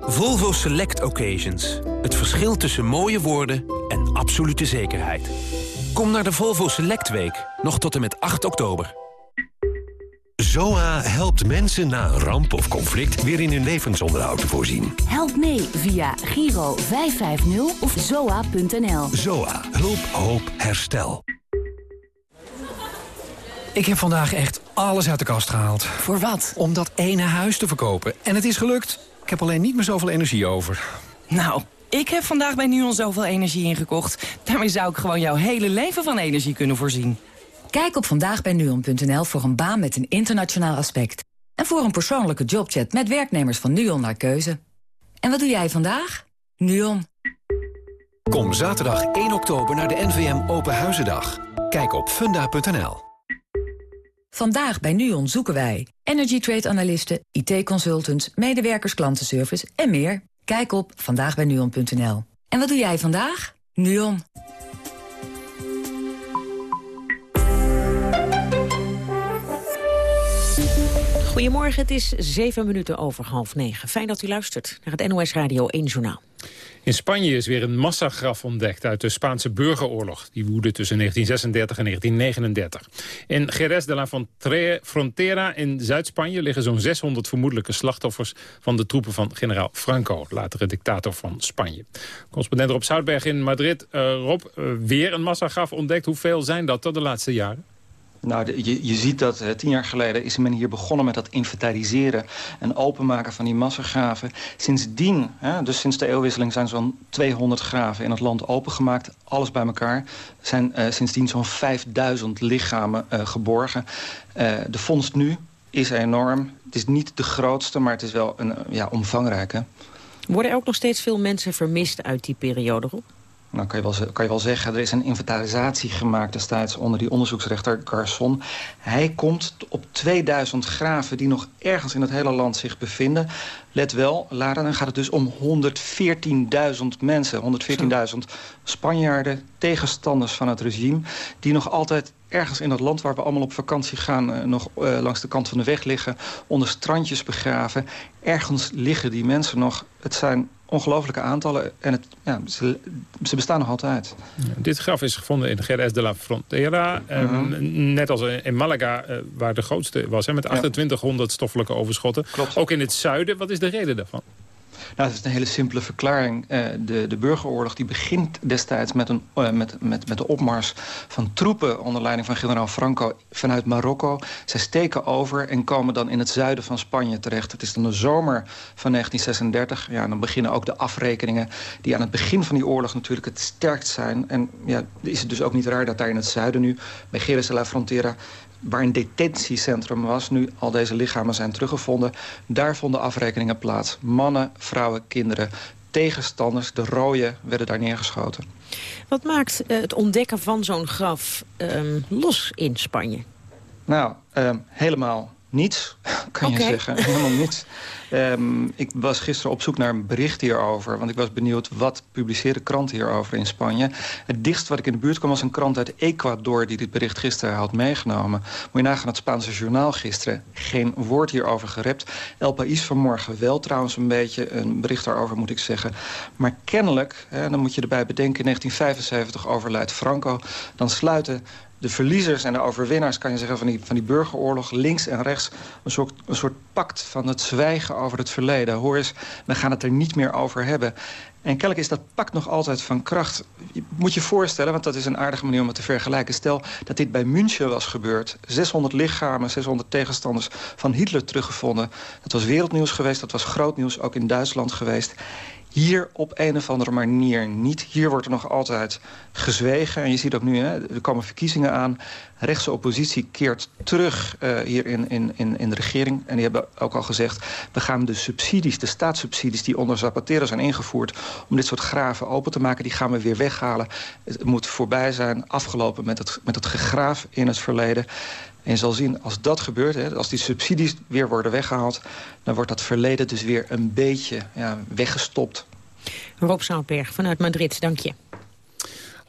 Volvo Select Occasions. Het verschil tussen mooie woorden en absolute zekerheid. Kom naar de Volvo Select Week, nog tot en met 8 oktober. ZOA helpt mensen na een ramp of conflict weer in hun levensonderhoud te voorzien. Help mee via Giro 550 of zoa.nl. ZOA. Hulp, hoop, herstel. Ik heb vandaag echt alles uit de kast gehaald. Voor wat? Om dat ene huis te verkopen. En het is gelukt. Ik heb alleen niet meer zoveel energie over. Nou, ik heb vandaag bij NUON zoveel energie ingekocht. Daarmee zou ik gewoon jouw hele leven van energie kunnen voorzien. Kijk op vandaagbijnuon.nl voor een baan met een internationaal aspect. En voor een persoonlijke jobchat met werknemers van NUON naar keuze. En wat doe jij vandaag? NUON. Kom zaterdag 1 oktober naar de NVM Open Huizendag. Kijk op funda.nl. Vandaag bij NUON zoeken wij energy trade analisten, IT-consultants, medewerkers klantenservice en meer. Kijk op vandaagbijnuon.nl. En wat doe jij vandaag? NUON. Goedemorgen, het is zeven minuten over half negen. Fijn dat u luistert naar het NOS Radio 1 Journaal. In Spanje is weer een massagraf ontdekt uit de Spaanse burgeroorlog. Die woedde tussen 1936 en 1939. In Jerez de la Frontera in Zuid-Spanje liggen zo'n 600 vermoedelijke slachtoffers... van de troepen van generaal Franco, latere dictator van Spanje. Correspondent Rob Zoutberg in Madrid. Uh, Rob, uh, weer een massagraf ontdekt. Hoeveel zijn dat tot de laatste jaren? Nou, je, je ziet dat tien jaar geleden is men hier begonnen met dat inventariseren en openmaken van die massagraven. Sindsdien, hè, dus sinds de eeuwwisseling, zijn zo'n 200 graven in het land opengemaakt. Alles bij elkaar. Zijn uh, sindsdien zo'n 5000 lichamen uh, geborgen. de vondst nu is enorm. Het is niet de grootste, maar het is wel een, ja, omvangrijk. Hè? Worden er ook nog steeds veel mensen vermist uit die periode, Rob? Nou, kan je, wel, kan je wel zeggen, er is een inventarisatie gemaakt destijds onder die onderzoeksrechter Garçon. Hij komt op 2000 graven die nog ergens in het hele land zich bevinden. Let wel, later dan gaat het dus om 114.000 mensen, 114.000 Spanjaarden, tegenstanders van het regime... die nog altijd ergens in dat land waar we allemaal op vakantie gaan... Uh, nog uh, langs de kant van de weg liggen, onder strandjes begraven. Ergens liggen die mensen nog. Het zijn ongelooflijke aantallen en het, ja, ze, ze, bestaan nog altijd. Ja, dit graf is gevonden in Jerez de la Frontera. Uh -huh. net als in Malaga, uh, waar de grootste was, hè, met 2800 stoffelijke overschotten. Klopt. Ook in het zuiden. Wat is de reden daarvan? Nou, dat is een hele simpele verklaring. Uh, de, de burgeroorlog die begint destijds met, een, uh, met, met, met de opmars van troepen... onder leiding van generaal Franco vanuit Marokko. Zij steken over en komen dan in het zuiden van Spanje terecht. Het is dan de zomer van 1936. Ja, en dan beginnen ook de afrekeningen... die aan het begin van die oorlog natuurlijk het sterkst zijn. En ja, is het dus ook niet raar dat daar in het zuiden nu... bij Geres de la Frontera waar een detentiecentrum was, nu al deze lichamen zijn teruggevonden... daar vonden afrekeningen plaats. Mannen, vrouwen, kinderen, tegenstanders, de rooien, werden daar neergeschoten. Wat maakt uh, het ontdekken van zo'n graf um, los in Spanje? Nou, um, helemaal niets, kan okay. je zeggen. Helemaal niets. Um, ik was gisteren op zoek naar een bericht hierover. Want ik was benieuwd wat publiceerde krant hierover in Spanje. Het dichtst wat ik in de buurt kwam was een krant uit Ecuador... die dit bericht gisteren had meegenomen. Moet je nagaan het Spaanse journaal gisteren. Geen woord hierover gerept. El País vanmorgen wel trouwens een beetje. Een bericht daarover moet ik zeggen. Maar kennelijk, hè, dan moet je erbij bedenken... in 1975 overlijdt Franco. Dan sluiten de verliezers en de overwinnaars, kan je zeggen, van die, van die burgeroorlog... links en rechts een soort, een soort pact van het zwijgen over het verleden. Hoor eens, we gaan het er niet meer over hebben. En kennelijk is dat pact nog altijd van kracht. Je moet je voorstellen, want dat is een aardige manier om het te vergelijken. Stel dat dit bij München was gebeurd. 600 lichamen, 600 tegenstanders van Hitler teruggevonden. Dat was wereldnieuws geweest, dat was groot nieuws, ook in Duitsland geweest. Hier op een of andere manier niet. Hier wordt er nog altijd gezwegen. En je ziet ook nu, hè, er komen verkiezingen aan. Rechtse oppositie keert terug uh, hier in, in, in de regering. En die hebben ook al gezegd... we gaan de subsidies, de staatssubsidies die onder Zapatero zijn ingevoerd... om dit soort graven open te maken, die gaan we weer weghalen. Het moet voorbij zijn, afgelopen met het, met het gegraaf in het verleden. En je zal zien, als dat gebeurt, hè, als die subsidies weer worden weggehaald... dan wordt dat verleden dus weer een beetje ja, weggestopt. Rob Zoutberg vanuit Madrid, dank je.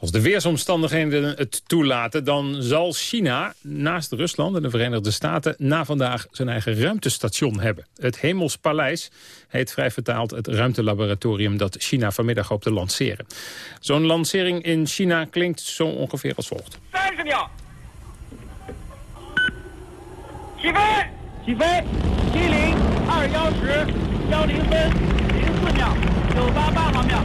Als de weersomstandigheden het toelaten, dan zal China naast Rusland en de Verenigde Staten na vandaag zijn eigen ruimtestation hebben. Het Hemelspaleis heet vrij vertaald het ruimtelaboratorium dat China vanmiddag hoopt te lanceren. Zo'n lancering in China klinkt zo ongeveer als volgt. 起飞！起飞！七零二幺十幺零分零四秒九八八毫秒。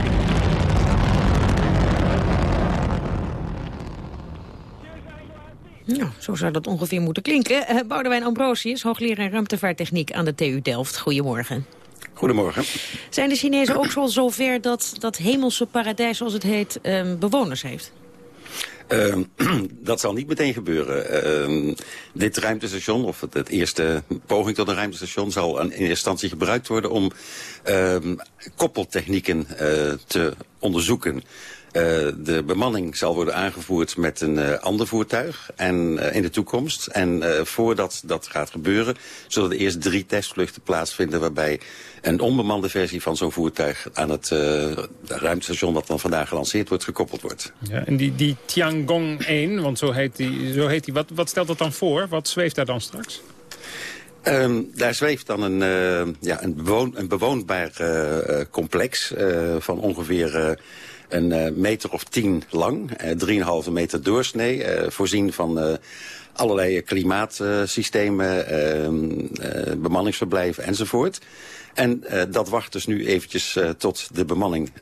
Nou, zo zou dat ongeveer moeten klinken. Uh, Boudewijn Ambrosius, hoogleraar ruimtevaarttechniek aan de TU Delft. Goedemorgen. Goedemorgen. Zijn de Chinezen ook zo zover dat dat hemelse paradijs, zoals het heet, um, bewoners heeft? Uh, [clears throat] dat zal niet meteen gebeuren. Uh, dit ruimtestation, of het, het, eerste poging tot een ruimtestation... zal in eerste instantie gebruikt worden om uh, koppeltechnieken uh, te onderzoeken. Uh, de bemanning zal worden aangevoerd met een uh, ander voertuig en, uh, in de toekomst. En voordat dat gaat gebeuren, zullen er eerst drie testvluchten plaatsvinden... waarbij een onbemande versie van zo'n voertuig aan het ruimtestation... dat dan vandaag gelanceerd wordt, gekoppeld wordt. Ja, en die, die Tiangong 1, want zo heet die, zo heet die wat, wat stelt dat dan voor? Wat zweeft daar dan straks? Um, daar zweeft dan een, uh, ja, een, bewoon, een bewoonbaar uh, complex uh, van ongeveer een uh, meter of tien lang, uh, 3,5 meter doorsnee, uh, voorzien van allerlei klimaatsystemen, ehm, bemanningsverblijven enzovoort. En dat wacht dus nu eventjes tot de bemanning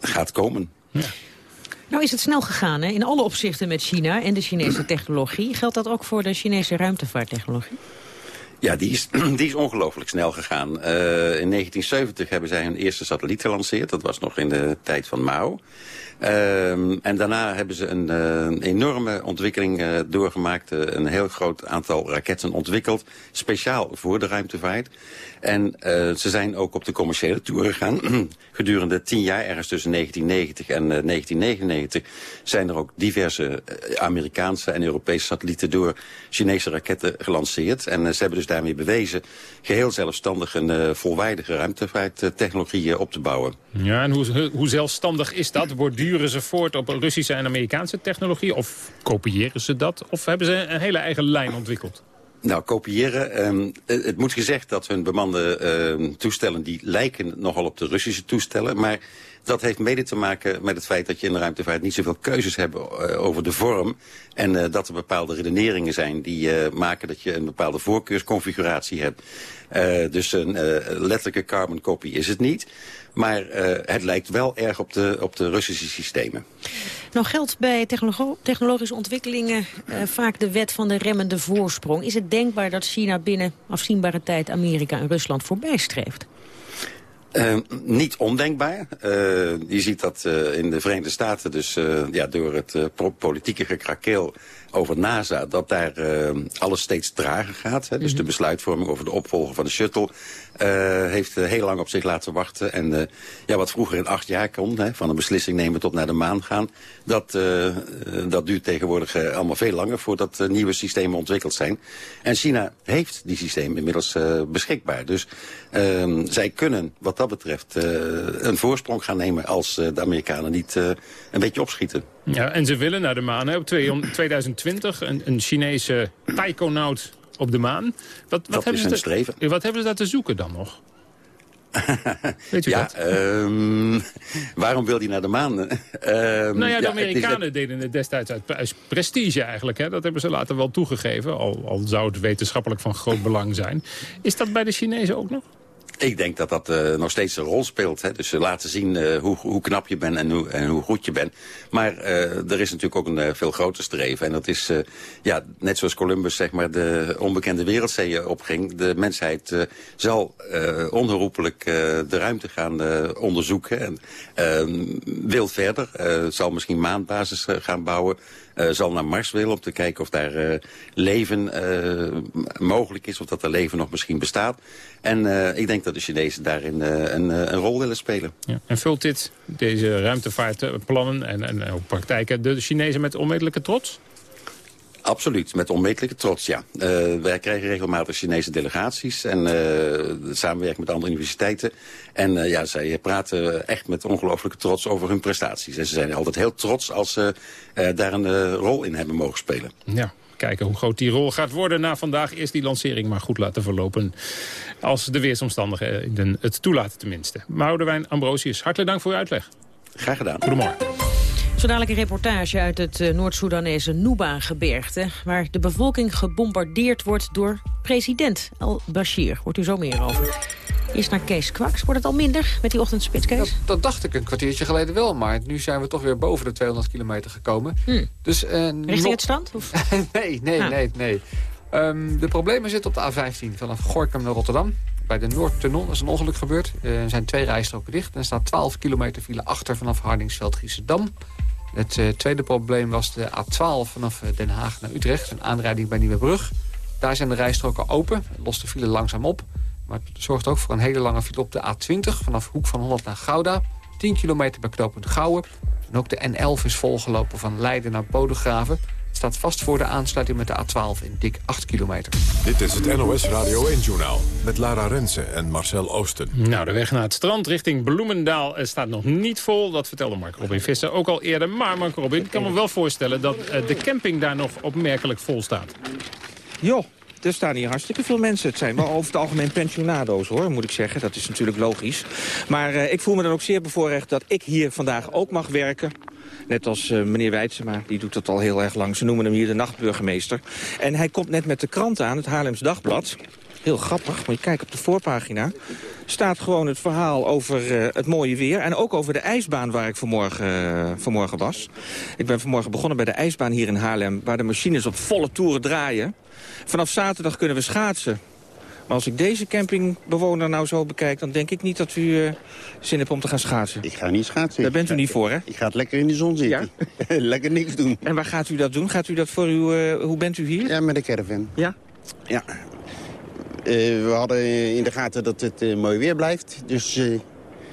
gaat komen. Ja. Nou is het snel gegaan hè? in alle opzichten met China en de Chinese technologie. Geldt dat ook voor de Chinese ruimtevaarttechnologie? Ja, die is, [clears throat] die is ongelooflijk snel gegaan. Uh, in 1970 hebben zij hun eerste satelliet gelanceerd. Dat was nog in de tijd van Mao. Uh, en daarna hebben ze een, uh, enorme ontwikkeling uh, doorgemaakt. een heel groot aantal raketten ontwikkeld. Speciaal voor de ruimtevaart. En ze zijn ook op de commerciële toer gegaan. [clears throat] Gedurende tien jaar, ergens tussen 1990 en 1999... zijn er ook diverse Amerikaanse en Europese satellieten... door Chinese raketten gelanceerd. En ze hebben dus daarmee bewezen... geheel zelfstandig een volwaardige ruimtevaarttechnologie op te bouwen. Ja, en hoe, hoe zelfstandig is dat? Borduren ze voort op Russische en Amerikaanse technologie? Of kopiëren ze dat? Of hebben ze een hele eigen lijn ontwikkeld? Nou, kopiëren. Um, het moet gezegd dat hun bemande uh, toestellen... die lijken nogal op de Russische toestellen. Maar dat heeft mede te maken met het feit dat je in de ruimtevaart niet zoveel keuzes hebt uh, over de vorm. En uh, dat er bepaalde redeneringen zijn die maken dat je een bepaalde voorkeursconfiguratie hebt. dus een letterlijke carbon copy is het niet. Maar het lijkt wel erg op de, op de Russische systemen. Nou geldt bij technologische ontwikkelingen vaak de wet van de remmende voorsprong. Is het denkbaar dat China binnen afzienbare tijd Amerika en Rusland voorbijstreeft? Uh, niet ondenkbaar. Uh, je ziet dat uh, in de Verenigde Staten dus ja, door het politieke gekrakeel over NASA... dat daar alles steeds trager gaat. Hè. Dus de mhm. besluitvorming over de opvolger van de shuttle... heeft heel lang op zich laten wachten. En ja, wat vroeger in acht jaar kon, hè, van een beslissing nemen tot naar de maan gaan... dat, dat duurt tegenwoordig allemaal veel langer voordat nieuwe systemen ontwikkeld zijn. En China heeft die systemen inmiddels beschikbaar. Dus ehm, zij kunnen wat dat betreft een voorsprong gaan nemen... als de Amerikanen niet een beetje opschieten. Ja, en ze willen naar de maan. Hè, op 2020 [clears throat] een, een Chinese taikonaut op de maan. Wat, wat dat hebben is ze. Wat hebben ze daar te zoeken dan nog? [laughs] Weet u ja, dat? Um, waarom wil hij naar de maan? Um, [laughs] nou ja, de Amerikanen deden het destijds uit prestige eigenlijk. Hè? Dat hebben ze later wel toegegeven. Al, al zou het wetenschappelijk van groot belang zijn. Is dat bij de Chinezen ook nog? Ik denk dat dat uh, nog steeds een rol speelt. Hè. Dus ze laten zien uh, hoe, hoe, knap je bent en hoe, en hoe goed je bent. Maar uh, er is natuurlijk ook een veel groter streven. En dat is, ja, net zoals Columbus zeg maar, de onbekende wereldzeeën opging. De mensheid zal onherroepelijk de ruimte gaan onderzoeken. En ehm, wil verder, zal misschien maandbasis gaan bouwen. Uh, zal naar Mars willen om te kijken of daar uh, leven uh, mogelijk is. Of dat er leven nog misschien bestaat. En ik denk dat de Chinezen daarin een, een, rol willen spelen. Ja. En vult dit, deze ruimtevaartplannen en, en praktijken, de Chinezen met onmetelijke trots? Absoluut, met onmetelijke trots, ja. Uh, wij krijgen regelmatig Chinese delegaties en uh, samenwerken met andere universiteiten. En uh, ja, zij praten echt met ongelooflijke trots over hun prestaties. En ze zijn altijd heel trots als ze daar een rol in hebben mogen spelen. Ja, kijken hoe groot die rol gaat worden na vandaag. Eerst die lancering maar goed laten verlopen. Als de weersomstandigheden het toelaten tenminste. Maudewijn Ambrosius, hartelijk dank voor uw uitleg. Graag gedaan. Goedemorgen. Zo dadelijk een reportage uit het uh, Noord-Soedanese Nuba-gebergte... waar de bevolking gebombardeerd wordt door president al-Bashir. Hoort u zo meer over. Eerst naar Kees Kwaks. Wordt het al minder met die ochtendspits, Kees? Dat, dat, dacht ik een kwartiertje geleden wel, maar nu zijn we toch weer boven de 200 kilometer gekomen. Hmm. Dus, uh, Richting het strand? [laughs] Of? nee, nee, ah. nee, nee. Um, de problemen zitten op de A15 vanaf Gorkum naar Rotterdam. Bij de Noordtunnel is een ongeluk gebeurd. Er zijn twee rijstroken dicht. En er staat 12 kilometer file achter vanaf Hardingsveld-Giessendam. Het uh, tweede probleem was de A12 vanaf eh, Den Haag naar Utrecht. Een aanrijding bij Nieuwebrug. Daar zijn de rijstroken open. Lost de file langzaam op. Maar het zorgt ook voor een hele lange file op de A20... vanaf Hoek van Holland naar Gouda. 10 kilometer bij knooppunt Gouwen. En ook de N11 is volgelopen van Leiden naar Bodegraven staat vast voor de aansluiting met de A12 in dik 8 kilometer. Dit is het NOS Radio 1-journaal met Lara Rensen en Marcel Oosten. Nou, de weg naar het strand richting Bloemendaal staat nog niet vol. Dat vertelde Mark Robin Visser ook al eerder. Maar Mark Robin, ik kan me wel voorstellen dat eh, de camping daar nog opmerkelijk vol staat. Jo, er staan hier hartstikke veel mensen. Het zijn wel over het algemeen pensionado's, hoor, moet ik zeggen. Dat is natuurlijk logisch. Maar uh, ik voel me dan ook zeer bevoorrecht dat ik hier vandaag ook mag werken. Net als uh, meneer Weidsema, die doet dat al heel erg lang. Ze noemen hem hier de nachtburgemeester. En hij komt net met de krant aan, het Haarlems Dagblad. Heel grappig, maar je kijkt op de voorpagina. Staat gewoon het verhaal over uh, het mooie weer. En ook over de ijsbaan waar ik vanmorgen, uh, vanmorgen was. Ik ben vanmorgen begonnen bij de ijsbaan hier in Haarlem... waar de machines op volle toeren draaien. Vanaf zaterdag kunnen we schaatsen. Maar als ik deze campingbewoner nou zo bekijk... dan denk ik niet dat u uh, zin hebt om te gaan schaatsen. Ik ga niet schaatsen. Daar bent u niet voor, hè? Ik ga het lekker in de zon zitten. Ja? [laughs] lekker niks doen. En waar gaat u dat doen? Gaat u dat voor uw... Uh, hoe bent u hier? Ja, met een caravan. Ja? Ja. Uh, we hadden in de gaten dat het mooi weer blijft. Dus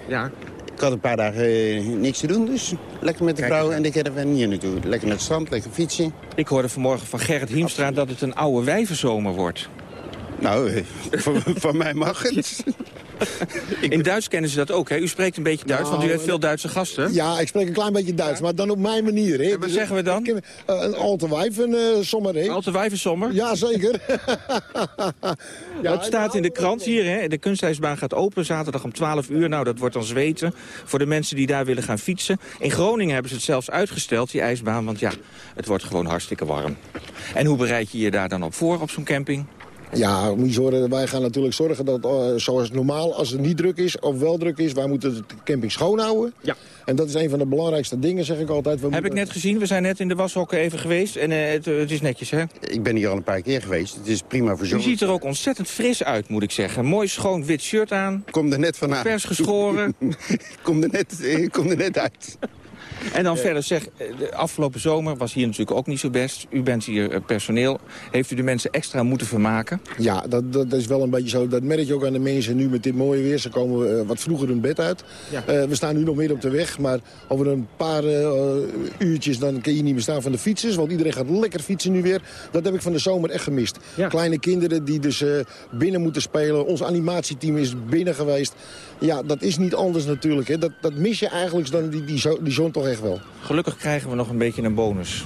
ja. ik had een paar dagen niks te doen. Dus lekker met de vrouw en de caravan hier naartoe. Lekker naar het strand, lekker fietsen. Ik hoorde vanmorgen van Gerrit Hiemstra dat het een oude wijvenzomer wordt. Nou, [laughs] voor, voor mij mag het. [laughs] In Duits kennen ze dat ook, hè? U spreekt een beetje Duits, want u heeft veel Duitse gasten. Ja, ik spreek een klein beetje Duits, maar dan op mijn manier. Hè. wat zeggen we dan? ik- eh, een alte eh sommer. Hè. Alte wijvensommer? Ja, zeker. [laughs] het staat in de krant hier, hè? de kunstijsbaan gaat open zaterdag om 12 uur. Nou, dat wordt dan zweten voor de mensen die daar willen gaan fietsen. In Groningen hebben ze het zelfs uitgesteld, die ijsbaan, want ja, het wordt gewoon hartstikke warm. En hoe bereid je je daar dan op voor op zo'n camping? Ja, moet je zorgen, wij gaan natuurlijk zorgen dat eh, zoals normaal, als het niet druk is of wel druk is, wij moeten de camping schoonhouden. Ja. En dat is een van de belangrijkste dingen, zeg ik altijd. We Heb ik net gezien, we zijn net in de washokken even geweest en eh, het, het is netjes, hè? Ik ben hier al een paar keer geweest. Het is prima U verzorgd. ziet er ook ontzettend fris uit, moet ik zeggen. Mooi schoon wit shirt aan. Kom er net vanaf. Vers geschoren. [laughs] kom, er net, eh, kom er net uit. En dan verder zeg, eh, de afgelopen zomer was hier natuurlijk ook niet zo best. U bent hier eh, personeel. Heeft u de mensen extra moeten vermaken? Ja, dat, dat is wel een beetje zo. Dat merk je ook aan de mensen nu met dit mooie weer. Ze komen eh, wat vroeger hun bed uit. Ja. We staan nu nog midden op de weg. Maar over een paar uurtjes dan kun je niet meer staan van de fietsers. Want iedereen gaat lekker fietsen nu weer. Dat heb ik van de zomer echt gemist. Kleine kinderen die dus binnen moeten spelen. Ons animatieteam is binnen geweest. Ja, dat is niet anders natuurlijk. Hè. Dat, dat mis je eigenlijk dan die, die, zo- die zon toch echt wel. Gelukkig krijgen we nog een beetje een bonus.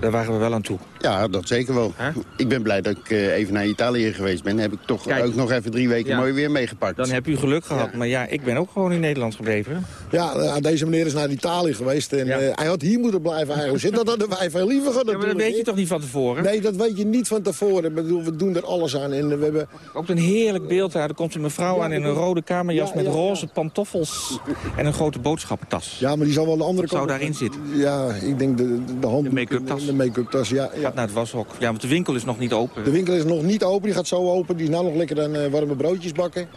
Daar waren we wel aan toe. Ja, dat zeker wel. Ik ben blij dat ik eh, even naar Italië geweest ben. Heb ik toch Kijk. ook nog even drie weken Ja. mooi weer meegepakt. Dan heb u geluk gehad. Maar ja, ik ben ook gewoon in Nederland gebleven. Ja, eh, deze meneer is naar Italië geweest. En eh, hij had hier moeten blijven eigenlijk zitten. Dat hadden wij veel liever gehad Ja, maar dat weet je toch niet van tevoren? Nee, dat weet je niet van tevoren. Ik bedoel, we doen er alles aan. En we hebben... Ook een heerlijk beeld daar. Er komt een mevrouw aan in een rode kamerjas Ja, met roze pantoffels en een grote boodschappentas. Ja, maar die zal wel de andere Zou kant... daarin zitten? Ja, ik denk de, de, hand... De make-up tas. De make-up tas, ja. ja. Gaat naar het washok. Ja, want de winkel is nog niet open. De winkel is nog niet open, die gaat zo open. Die is nou nog lekker aan eh, warme broodjes bakken.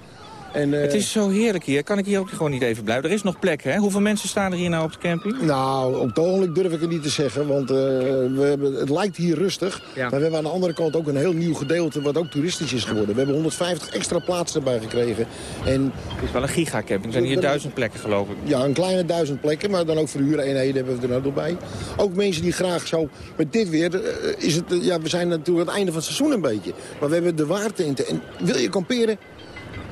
En, eh, Het is zo heerlijk hier. Kan ik hier ook gewoon niet even blijven? Er is nog plek, hè? Hoeveel mensen staan er hier nou op de camping? Nou, op het ogenblik durf ik het niet te zeggen, want eh, we hebben, het lijkt hier rustig. Ja. Maar we hebben aan de andere kant ook een heel nieuw gedeelte wat ook toeristisch is geworden. We hebben 150 extra plaatsen erbij gekregen. En Het is wel een gigacamping. Er zijn hier duizend plekken, geloof ik. ja, een kleine duizend plekken, maar dan ook verhuureenheden hebben we er nou nog bij. Ook mensen die graag zo, met dit weer, eh, is het, ja, we zijn natuurlijk aan het einde van het seizoen een beetje. Maar we hebben de waartenten. En wil je kamperen?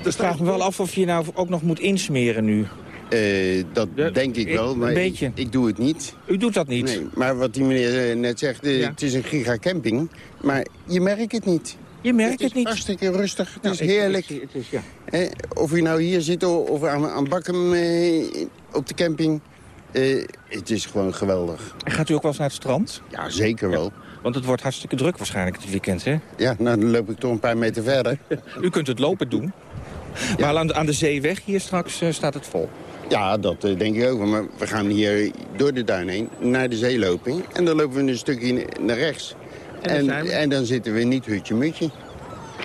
Ik vraag me wel af of je nou ook nog moet insmeren nu. Eh, dat denk ik wel, een maar beetje. Ik, ik doe het niet. U doet dat niet? Nee, maar wat die meneer eh, net zegt, eh, Ja. het is een gigacamping. Maar je merkt het niet. Je merkt het, is niet. hartstikke rustig. Het Nou, is heerlijk. ik- het is, ja. Of je nou hier zit of aan, aan Bakkum eh, op de camping. eh, het is gewoon geweldig. En gaat u ook wel eens naar het strand? Ja, zeker wel. Want het wordt hartstikke druk waarschijnlijk het weekend, hè? Ja, nou dan loop ik toch een paar meter verder. U kunt het lopen doen. Maar aan de, aan de zeeweg hier straks eh, staat het vol. Ja, dat eh, denk ik ook. Maar we gaan hier door de duin heen naar de zee lopen. En dan lopen we een stukje naar rechts. En dan En, dan zitten we niet hutje-mutje.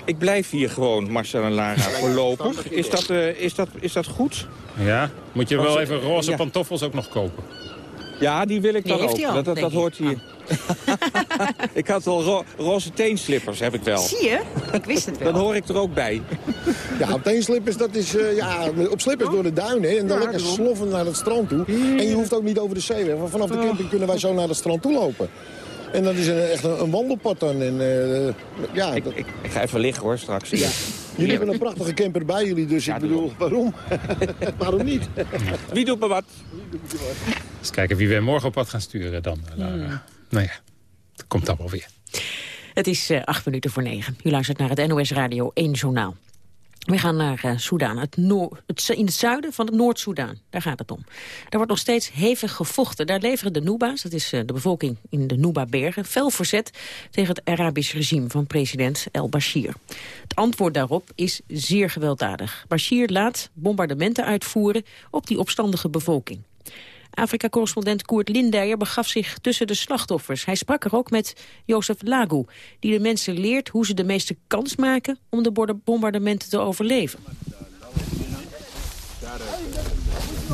Ik blijf hier gewoon, Marcel en Lara, voorlopig. Is dat, eh, is dat, is dat goed? Ja, moet je wel even roze ja. pantoffels ook nog kopen. Ja, die wil ik Die dan heeft ook. dat dat, dat ik. hoort hier. [laughs] ik had al ro roze teenslippers, heb ik wel. Zie je? Ik wist het wel. Dan hoor ik er ook bij. Ja, op teenslippers, dat is, eh, ja, op slippers door de duinen. hè, En dan lekker sloffen naar het strand toe. En je hoeft ook niet over de zeeweg. Want vanaf de camping kunnen wij zo naar het strand toe lopen. En dat is een, echt een, een wandelpad dan. En, eh, ja, dat- Ik, ik ga even liggen hoor, straks. [laughs] jullie hebben een prachtige camper bij jullie, dus ik bedoel, waarom? [laughs] waarom niet? Wie doet me wat? Eens kijken wie we morgen op pad gaan sturen dan. eh. Nou ja, dat komt allemaal weer. Het is eh, acht minuten voor negen. U luistert naar het NOS Radio 1 Journaal. We gaan naar eh Soedan, het in het zuiden van het Noord-Soedan. Daar gaat het om. Daar wordt nog steeds hevig gevochten. Daar leveren de Nuba's, dat is eh, de bevolking in de Nuba-bergen... fel verzet tegen het Arabisch regime van president El-Bashir. Het antwoord daarop is zeer gewelddadig. Bashir laat bombardementen uitvoeren op die opstandige bevolking. Afrika-correspondent Koert Lindijer begaf zich tussen de slachtoffers. Hij sprak er ook met Jozef Lagu, die de mensen leert hoe ze de meeste kans maken om de bombardementen te overleven.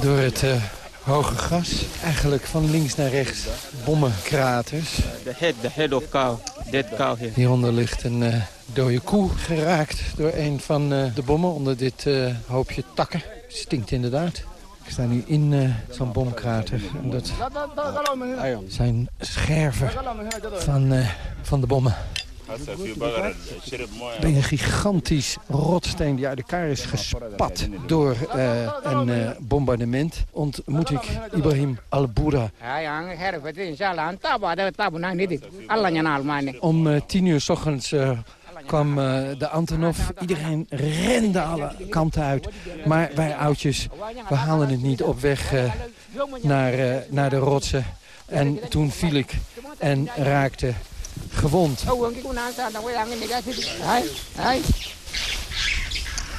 Door het eh, hoge gras, eigenlijk van links naar rechts, bommenkraters. The head, the head of cow, dead cow here. Hieronder ligt een eh, dode koe geraakt door een van eh, de bommen onder dit eh, hoopje takken. Stinkt inderdaad. Ik sta nu in eh, zo'n bomkrater. En dat zijn scherven van, eh, van de bommen. Ben een gigantisch rotsteen die uit elkaar is gespat door uh, een uh, bombardement. Ontmoet ik Ibrahim Al-Boura. Om uh, tien uur s ochtends kwam uh, de Antonov. Iedereen rende alle kanten uit. Maar wij oudjes, we halen het niet op weg uh, naar, uh, naar de rotsen. En toen viel ik en raakte gewond.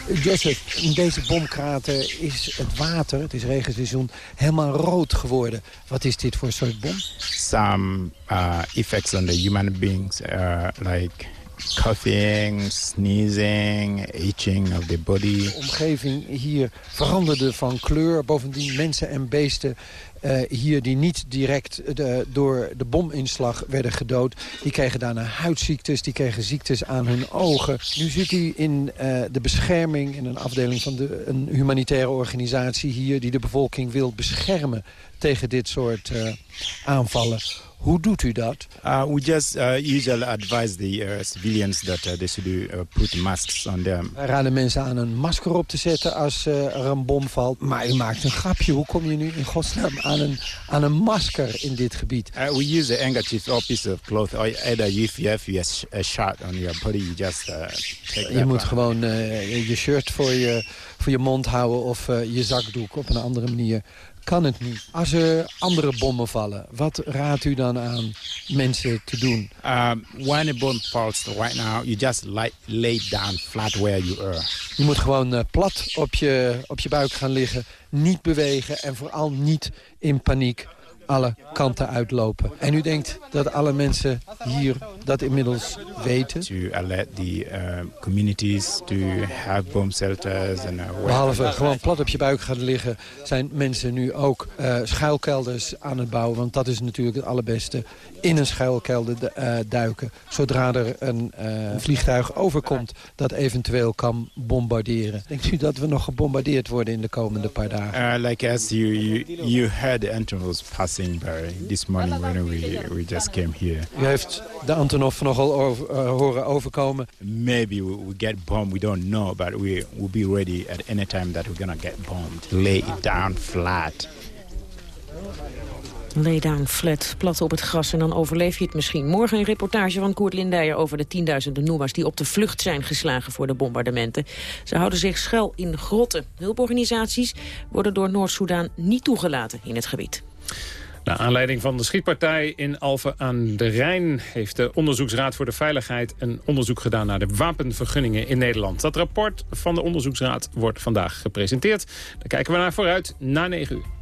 Joseph, in deze bomkrater is het water, het is regenseizoen, helemaal rood geworden. Wat is dit voor soort bom? Some uh, effects on the human beings, uh, like coughing, sneezing, itching of the body. De omgeving hier veranderde van kleur. Bovendien mensen en beesten uh, hier die niet direct de, door de bominslag werden gedood... die kregen daarna huidziektes, die kregen ziektes aan hun ogen. Nu zit hij in uh, de bescherming in een afdeling van de, een humanitaire organisatie hier... die de bevolking wil beschermen tegen dit soort uh, aanvallen. Hoe doet u dat? Uh, we just uh, usually advise the uh, civilians that uh, they should uh, put masks on them. Wij raden mensen aan een masker op te zetten als uh, er een bom valt. Maar u maakt een grapje. Hoe kom je nu in godsnaam aan een, aan een masker in dit gebied? we use a handkerchief or piece of cloth. Or either if you have a shot on your body, you just take Je moet gewoon je shirt voor je, voor je mond houden of je zakdoek op een andere manier kan het niet. Als er andere bommen vallen, wat raadt u dan aan mensen te doen? Um, when a bomb falls right now, you just lay, lay down flat where you are. Je moet gewoon uh, plat op je, op je buik gaan liggen, niet bewegen en vooral niet in paniek alle kanten uitlopen. En u denkt dat alle mensen hier dat inmiddels weten? To alert the uh, communities to have bomb shelters. And, uh, Behalve gewoon plat op je buik gaan liggen... zijn mensen nu ook uh, schuilkelders aan het bouwen. Want dat is natuurlijk het allerbeste. In een schuilkelder duiken. Zodra er een vliegtuig overkomt dat eventueel kan bombarderen. Denkt u dat we nog gebombardeerd worden in de komende paar dagen? Like as you, you, you heard the passing by this morning when we, we just came here. U heeft de Antonov nogal over, uh, horen overkomen. Maybe we, we get bombed, we don't know. But we will be ready at any time that we're gonna get bombed. Lay it down flat. Lay down flat, plat op het gras en dan overleef je het misschien. Morgen een reportage van Koert Lindijer over de tienduizenden Noema's... die op de vlucht zijn geslagen voor de bombardementen. Ze houden zich schuil in grotten. Hulporganisaties worden door Noord-Soedan niet toegelaten in het gebied. Naar aanleiding van de schietpartij in Alphen aan de Rijn... heeft de Onderzoeksraad voor de Veiligheid een onderzoek gedaan... naar de wapenvergunningen in Nederland. Dat rapport van de Onderzoeksraad wordt vandaag gepresenteerd. Daar kijken we naar vooruit na 9 uur.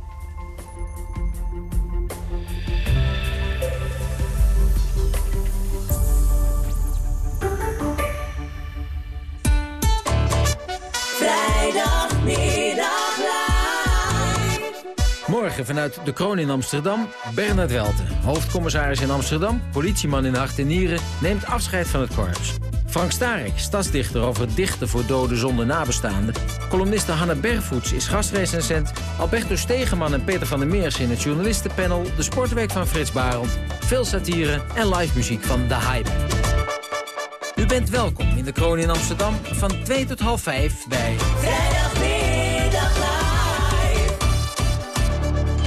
Morgen vanuit de Kroon in Amsterdam, Bernard Welten. Hoofdcommissaris in Amsterdam, politieman in hart en nieren... neemt afscheid van het korps. Frank Starek, stadsdichter over het dichten voor doden zonder nabestaanden. Columniste Hanna Bergvoets is gastrecensent. Alberto Stegeman en Peter van der Meers in het journalistenpanel. De sportweek van Frits Barend. Veel satire en live muziek van The Hype. U bent welkom in de Kroon in Amsterdam van 2 tot half 5 bij... Vrijdagmiddag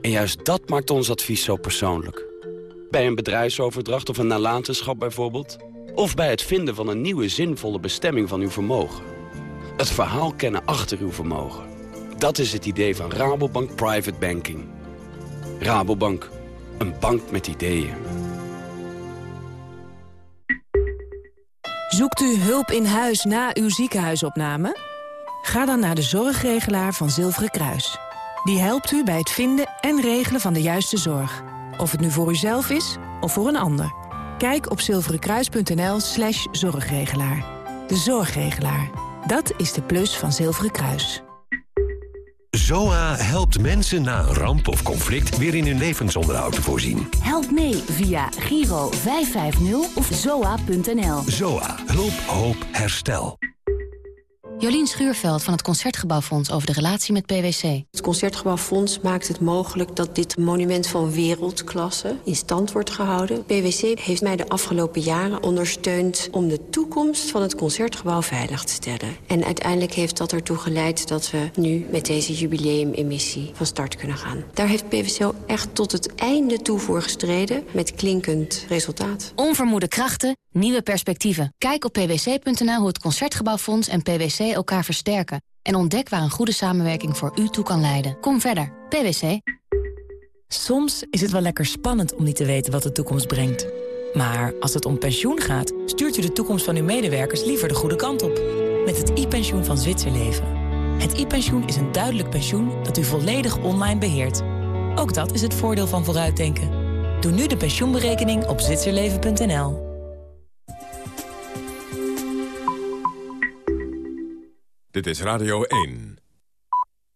En juist dat maakt ons advies zo persoonlijk. Bij een bedrijfsoverdracht of een nalatenschap bijvoorbeeld. Of bij het vinden van een nieuwe zinvolle bestemming van uw vermogen. Het verhaal kennen achter uw vermogen. Dat is het idee van Rabobank Private Banking. Rabobank, een bank met ideeën. Zoekt u hulp in huis na uw ziekenhuisopname? Ga dan naar de zorgregelaar van Zilveren Kruis. Die helpt u bij het vinden en regelen van de juiste zorg. Of het nu voor uzelf is of voor een ander. Kijk op zilverenkruis.nl slash zorgregelaar. De zorgregelaar. Dat is de plus van Zilveren Kruis. ZOA helpt mensen na een ramp of conflict weer in hun levensonderhoud te voorzien. Help mee via Giro 550 of zoa.nl. ZOA. Hulp, hoop, herstel. Jolien Schuurveld van het Concertgebouwfonds over de relatie met PwC. Het Concertgebouwfonds maakt het mogelijk dat dit monument van wereldklasse in stand wordt gehouden. PwC heeft mij de afgelopen jaren ondersteund om de toekomst van het Concertgebouw veilig te stellen. En uiteindelijk heeft dat ertoe geleid dat we nu met deze jubileumemissie van start kunnen gaan. Daar heeft PwC echt tot het einde toe voor gestreden met klinkend resultaat. Onvermoede krachten, nieuwe perspectieven. Kijk op pwc.nl hoe het Concertgebouwfonds en PwC elkaar versterken. En ontdek waar een goede samenwerking voor u toe kan leiden. Kom verder. PwC. Soms is het wel lekker spannend om niet te weten wat de toekomst brengt. Maar als het om pensioen gaat, stuurt u de toekomst van uw medewerkers liever de goede kant op. Met het e-pensioen van Zwitserleven. Het e-pensioen is een duidelijk pensioen dat u volledig online beheert. Ook dat is het voordeel van vooruitdenken. Doe nu de pensioenberekening op zwitserleven.nl. Dit is Radio 1.